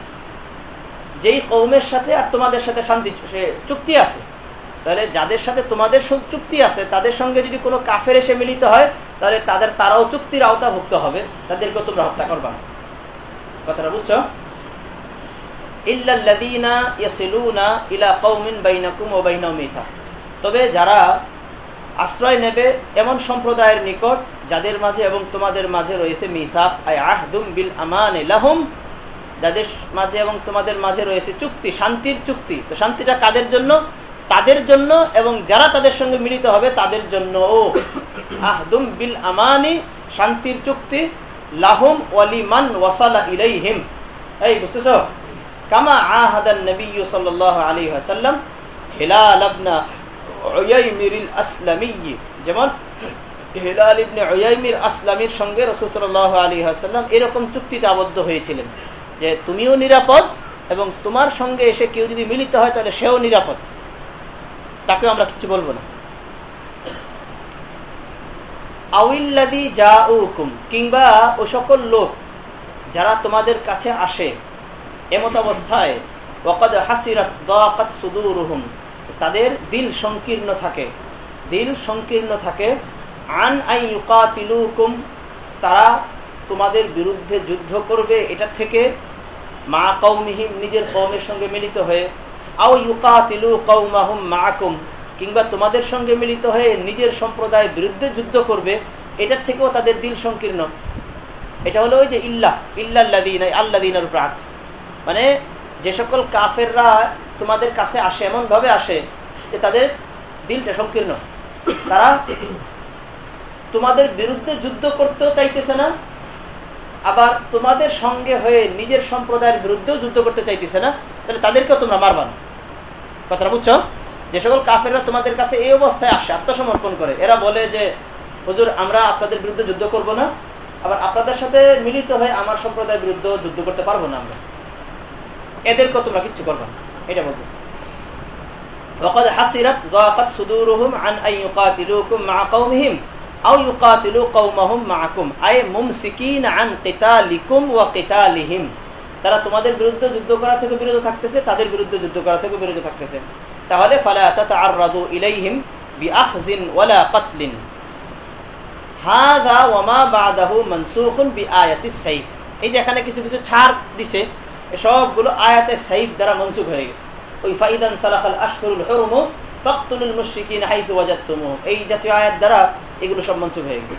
যেই কৌমের সাথে আর তোমাদের সাথে শান্তি, সে চুক্তি আছে, তাহলে যাদের সাথে তোমাদের চুক্তি আছে, তাদের সঙ্গে যদি কোনো কাফের এসে মিলিত হয়, তাহলে তাদের, তারাও চুক্তির আওতাভুক্ত হবে, তাদেরকেও তোমরা হত্যা করবা কথাটা বুঝছ? তবে যারা আশ্রয় নেবে এমন সম্প্রদায়ের নিকট, যাদের মাঝে এবং তোমাদের মাঝে রয়েছে মিথাক আহদুম বিল আমান যাদের মাঝে এবং তোমাদের মাঝে রয়েছে চুক্তি, শান্তির চুক্তি। তো শান্তিটা কাদের জন্য? তাদের জন্য এবং যারা তাদের সঙ্গে মিলিত হবে তাদের জন্য। ও আহদুম বিল আমানি, শান্তির চুক্তি। লাহুম ওয়ালিমান ওয়াসালা ইলাইহিম। এই, বুঝতেছ? কামা আহাদান নবী সাল্লাল্লাহু আলাইহি ওয়াসাল্লাম হিলাল উয়াইমির আসলামী যেমন হিলাল ইবনে উয়াইমির আসলামীর সঙ্গে রাসূল আলাইহি ওয়াসাল্লাম এরকম চুক্তিতে আবদ্ধ হয়েছিলেন যে তুমিও নিরাপদ এবং তোমার সঙ্গে এসে কেউ যদি মিলিত হয় তাহলে সেও নিরাপদ। তাকেও আমরা কিছু বলব না। আউিল্লাদি যা উকুম কিংবা ও সকল লোক যারা তোমাদের কাছে আসে, এমত অবস্থায় ওকাদ হাসিরাত সুদুরুহুম তাদের দিল সংকীর্ণ থাকে। দিল সংকীর্ণ থাকে, আন আই ইউকাতিলুকুম তারা তোমাদের বিরুদ্ধে যুদ্ধ করবে। এটা থেকে মা কৌমিহিম নিজের কৌমের সঙ্গে মিলিত হয়ে, আও ইউকাতিলু কৌমাহুম মাকুম কিংবা তোমাদের সঙ্গে মিলিত হয়ে নিজের সম্প্রদায়ের বিরুদ্ধে যুদ্ধ করবে। এটার থেকেও তাদের দিল সংকীর্ণ। এটা হলো ওই যে ইল্লাহ ইল্লাল্লাদিন আল্লাদিনের প্রাত মানে যে সকল কাফেররা তোমাদের কাছে আসে, এমনভাবে আসে যে তাদের দিলটা সংকীর্ণ। তারা তোমাদের বিরুদ্ধে যুদ্ধ করতেও চাইতেছে না, আবার তোমাদের সঙ্গে হয়ে নিজের সম্প্রদায়ের বিরুদ্ধেও যুদ্ধ করতে চাইতেছে না, তাহলে তাদেরকেও তোমরা মারবা না। কথাটা বুঝছ? যে সকল কাফেররা তোমাদের কাছে এই অবস্থায় আসে, আত্মসমর্পণ করে। এরা বলে যে, হুজুর, আমরা আপনাদের বিরুদ্ধে যুদ্ধ করব না, আবার আপনাদের সাথে মিলিত হয়ে আমার সম্প্রদায়ের বিরুদ্ধে যুদ্ধ করতে পারব না আমরা। এদেরকেও তোমরা কিচ্ছু করবা না এটা বলতেছে وقد حصرت ضاقت صدورهم عن أن يقاتلوكم مع قومهم أو يقاتلوا قومهم معكم أي ممسكين عن قتالكم وقتالهم তারা তোমাদের বিরুদ্ধে যুদ্ধ করা থেকে বিরত থাকতেছে তাদের বিরুদ্ধে যুদ্ধ করা থেকে বিরত থাকতেছে তাহলে ফালা তাতাআররাদু ইলাইহিম বিআখজিন ওয়ালা কাতলিন হাযা ওয়ামা বাদাহু মানসুখুন বিআয়াতিস সাইফ এই যে এখানে কিছু কিছু ছাড় দিছে সবগুলো আয়াতে সাইফ দ্বারা মনসুখ হয়ে গেছে। ওই ফাইদান সালাখাল আশহুরুল হুরুম ফাকতুলুল মুশরিকিন হাইতু ওয়াজাদতুমুহুম এই জাতীয় আয়াত দ্বারা এগুলো সব মনসুখ হয়ে গেছে।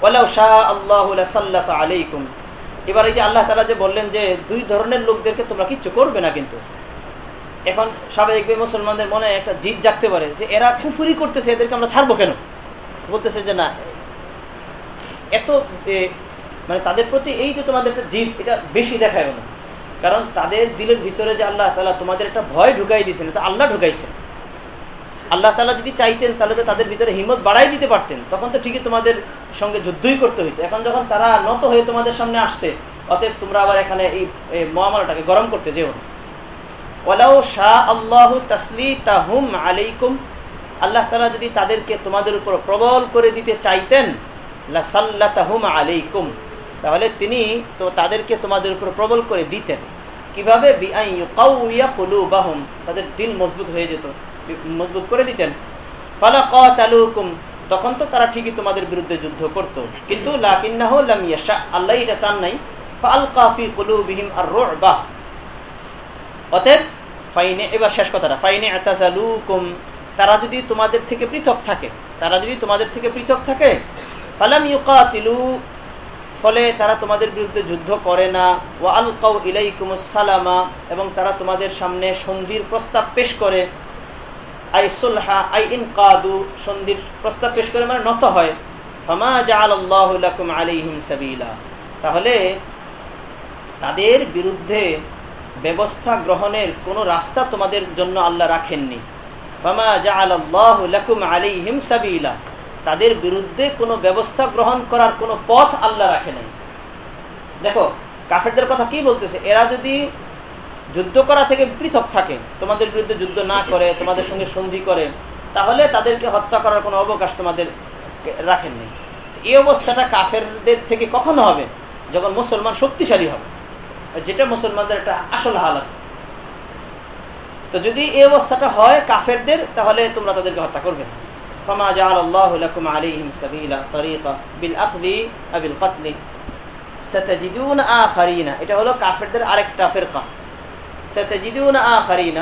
ওয়ালাউ শাআ আল্লাহু লাসাল্লাতা আলাইকুম। এবার এই যে আল্লাহ তাআলা যে বললেন যে দুই ধরনের লোকদেরকে তোমরা কিচ্ছু করবে না কিন্তু। এখন স্বাভাবিকভাবে মুসলমানদের মনে একটা জিদ জাগতে পারে যে এরা কুফুরি করতেছে, এদেরকে আমরা ছাড়বো কেন? বলতেছে যে না, এত মানে তাদের প্রতি এই যে তোমাদের একটা জিদ এটা বেশি দেখায় না। কারণ তাদের দিলের ভিতরে যে আল্লাহ তালা তোমাদের একটা ভয় ঢুকাই দিয়েছেন তো আল্লাহ ঢুকাইছেন আল্লাহ তালা যদি চাইতেন তাহলে তো তাদের ভিতরে হিম্মত বাড়াই দিতে পারতেন। তখন তো ঠিকই তোমাদের সঙ্গে যুদ্ধই করতে হইতো। এখন যখন তারা নত হয়ে তোমাদের সামনে আসছে, অতএব তোমরা আবার এখানে এই মহামালাটাকে গরম করতে যেও না। ওলাও শাহ আল্লাহ তসলি তাহুম আলাইকুম। আল্লাহ তালা যদি তাদেরকে তোমাদের উপর প্রবল করে দিতে চাইতেন, লাসাল্লাতাহুম আলাইকুম। তাহলে তিনি তো তাদেরকে তোমাদের উপর প্রবল করে দিতেন। কীভাবে? তাদের দিল মজবুত হয়ে যেত, মজবুত করে দিতেন। ফালা কালুকুম তখন তো তারা ঠিকই তোমাদের বিরুদ্ধে যুদ্ধ করত। কিন্তু আল্লাহ এটা চান নাই। ফাল কাফি আর অতএব, ফাইনে, এবার শেষ কথাটা। ফাইনে আতাজালুকুম তারা যদি তোমাদের থেকে পৃথক থাকে, তারা যদি তোমাদের থেকে পৃথক থাকে, ফালাম ইউকাতিলু ফলে তারা তোমাদের বিরুদ্ধে যুদ্ধ করে না। ও আল কাউ ইলাইকুমসালামা এবং তারা তোমাদের সামনে সন্ধির প্রস্তাব পেশ করে। আই সুলহা, আই ইন কাদু, সন্ধির প্রস্তাব পেশ করে মানে নত হয়। তাহলে তাদের বিরুদ্ধে ব্যবস্থা গ্রহণের কোনো রাস্তা তোমাদের জন্য আল্লাহ রাখেননি। ফামা তাদের বিরুদ্ধে কোনো ব্যবস্থা গ্রহণ করার কোনো পথ আল্লাহ রাখে নাই। দেখো, কাফেরদের কথা কি বলতেছে? এরা যদি যুদ্ধ করা থেকে পৃথক থাকে, তোমাদের বিরুদ্ধে যুদ্ধ না করে, তোমাদের সঙ্গে সন্ধি করে, তাহলে তাদেরকে হত্যা করার কোনো অবকাশ তোমাদের রাখেন নেই। এই অবস্থাটা কাফেরদের থেকে কখনো হবে যখন মুসলমান শক্তিশালী হবে। যেটা মুসলমানদের একটা আসল হালাত। তো যদি এই অবস্থাটা হয় কাফেরদের, তাহলে তোমরা তাদেরকে হত্যা করবে না। فما جعل الله لكم عليهم سبيلا طريقا بالأخذ بالقتل ستجدون آخرين এটা হলো কাফেরদের আরেকটা ফিরকা ستجدون آخرين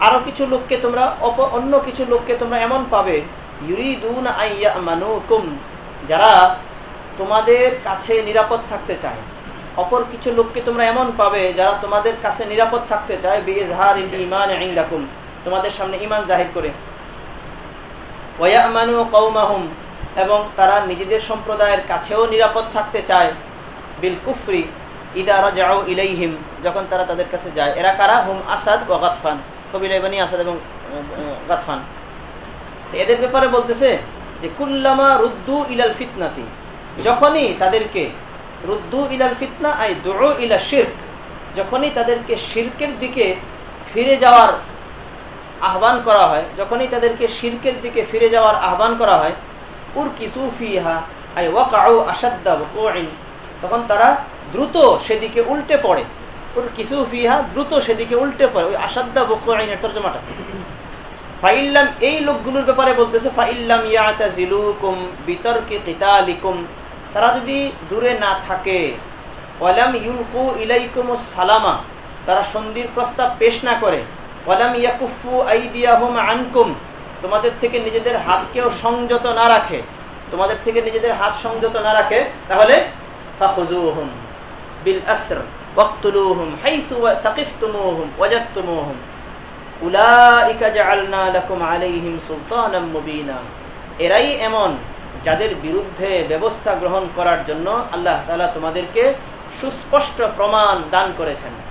আরো কিছু লোককে তোমরা অন্য কিছু লোককে তোমরা এমন পাবে ইউরিদুন আইয়ামানুকুম যারা তোমাদের কাছে নিরাপদ থাকতে চায় অপর কিছু লোককে তোমরা এমন পাবে যারা তোমাদের কাছে নিরাপদ থাকতে চায় বিজহার ইমান ইনদাকুম তোমাদের সামনে ইমান জাহির করে ওয়ামানু কৌমাহুম এবং তারা নিজেদের সম্প্রদায়ের কাছেও নিরাপদ থাকতে চায়। বিল কুফরি ইদারা যাও ইলাইহিম, যখন তারা তাদের কাছে যায়। এরা কারা? হুম আসাদ ও গাতফান। কবিল আসাদ এবং গাতফান। এদের ব্যাপারে বলতেছে যে, কুল্লামা রুদ্দু ইলাল ফিতনাতি, যখনই তাদেরকে রুদ্দু ইলাল ফিতনা, আই দুরু ইলা শির্ক, যখনই তাদেরকে শির্কের দিকে ফিরে যাওয়ার আহ্বান করা হয়, যখনই তাদেরকে শির্কের দিকে ফিরে যাওয়ার আহ্বান করা হয় উর আই ওয়াকাউ আসাদ্দা ওয়াকুইন তখন তারা দ্রুত সেদিকে উল্টে পড়ে। ওর কিছু ফিহা দ্রুত সেদিকে উল্টে পড়ে, ওই আসাদ্দা ওয়াকুইনের তর্জমাটা। ফাইল্লাম, এই লোকগুলোর ব্যাপারে বলতেছে, ফাইল্লাম ইয়াতাজিলুকুম বিতর্কে কিতালিকুম তারা যদি দূরে না থাকে, ওয়ালাম ইউলকু ইলাইকুম সালামা, তারা সন্ধির প্রস্তাব পেশ না করে আইদিয়াহুম তোমাদের থেকে নিজেদের হাতকেও সংযত না রাখে। তোমাদের থেকে নিজেদের হাত সংযত না রাখে, তাহলে আলাইহিম এরাই এমন যাদের বিরুদ্ধে ব্যবস্থা গ্রহণ করার জন্য আল্লাহ তোমাদেরকে সুস্পষ্ট প্রমাণ দান করেছেন।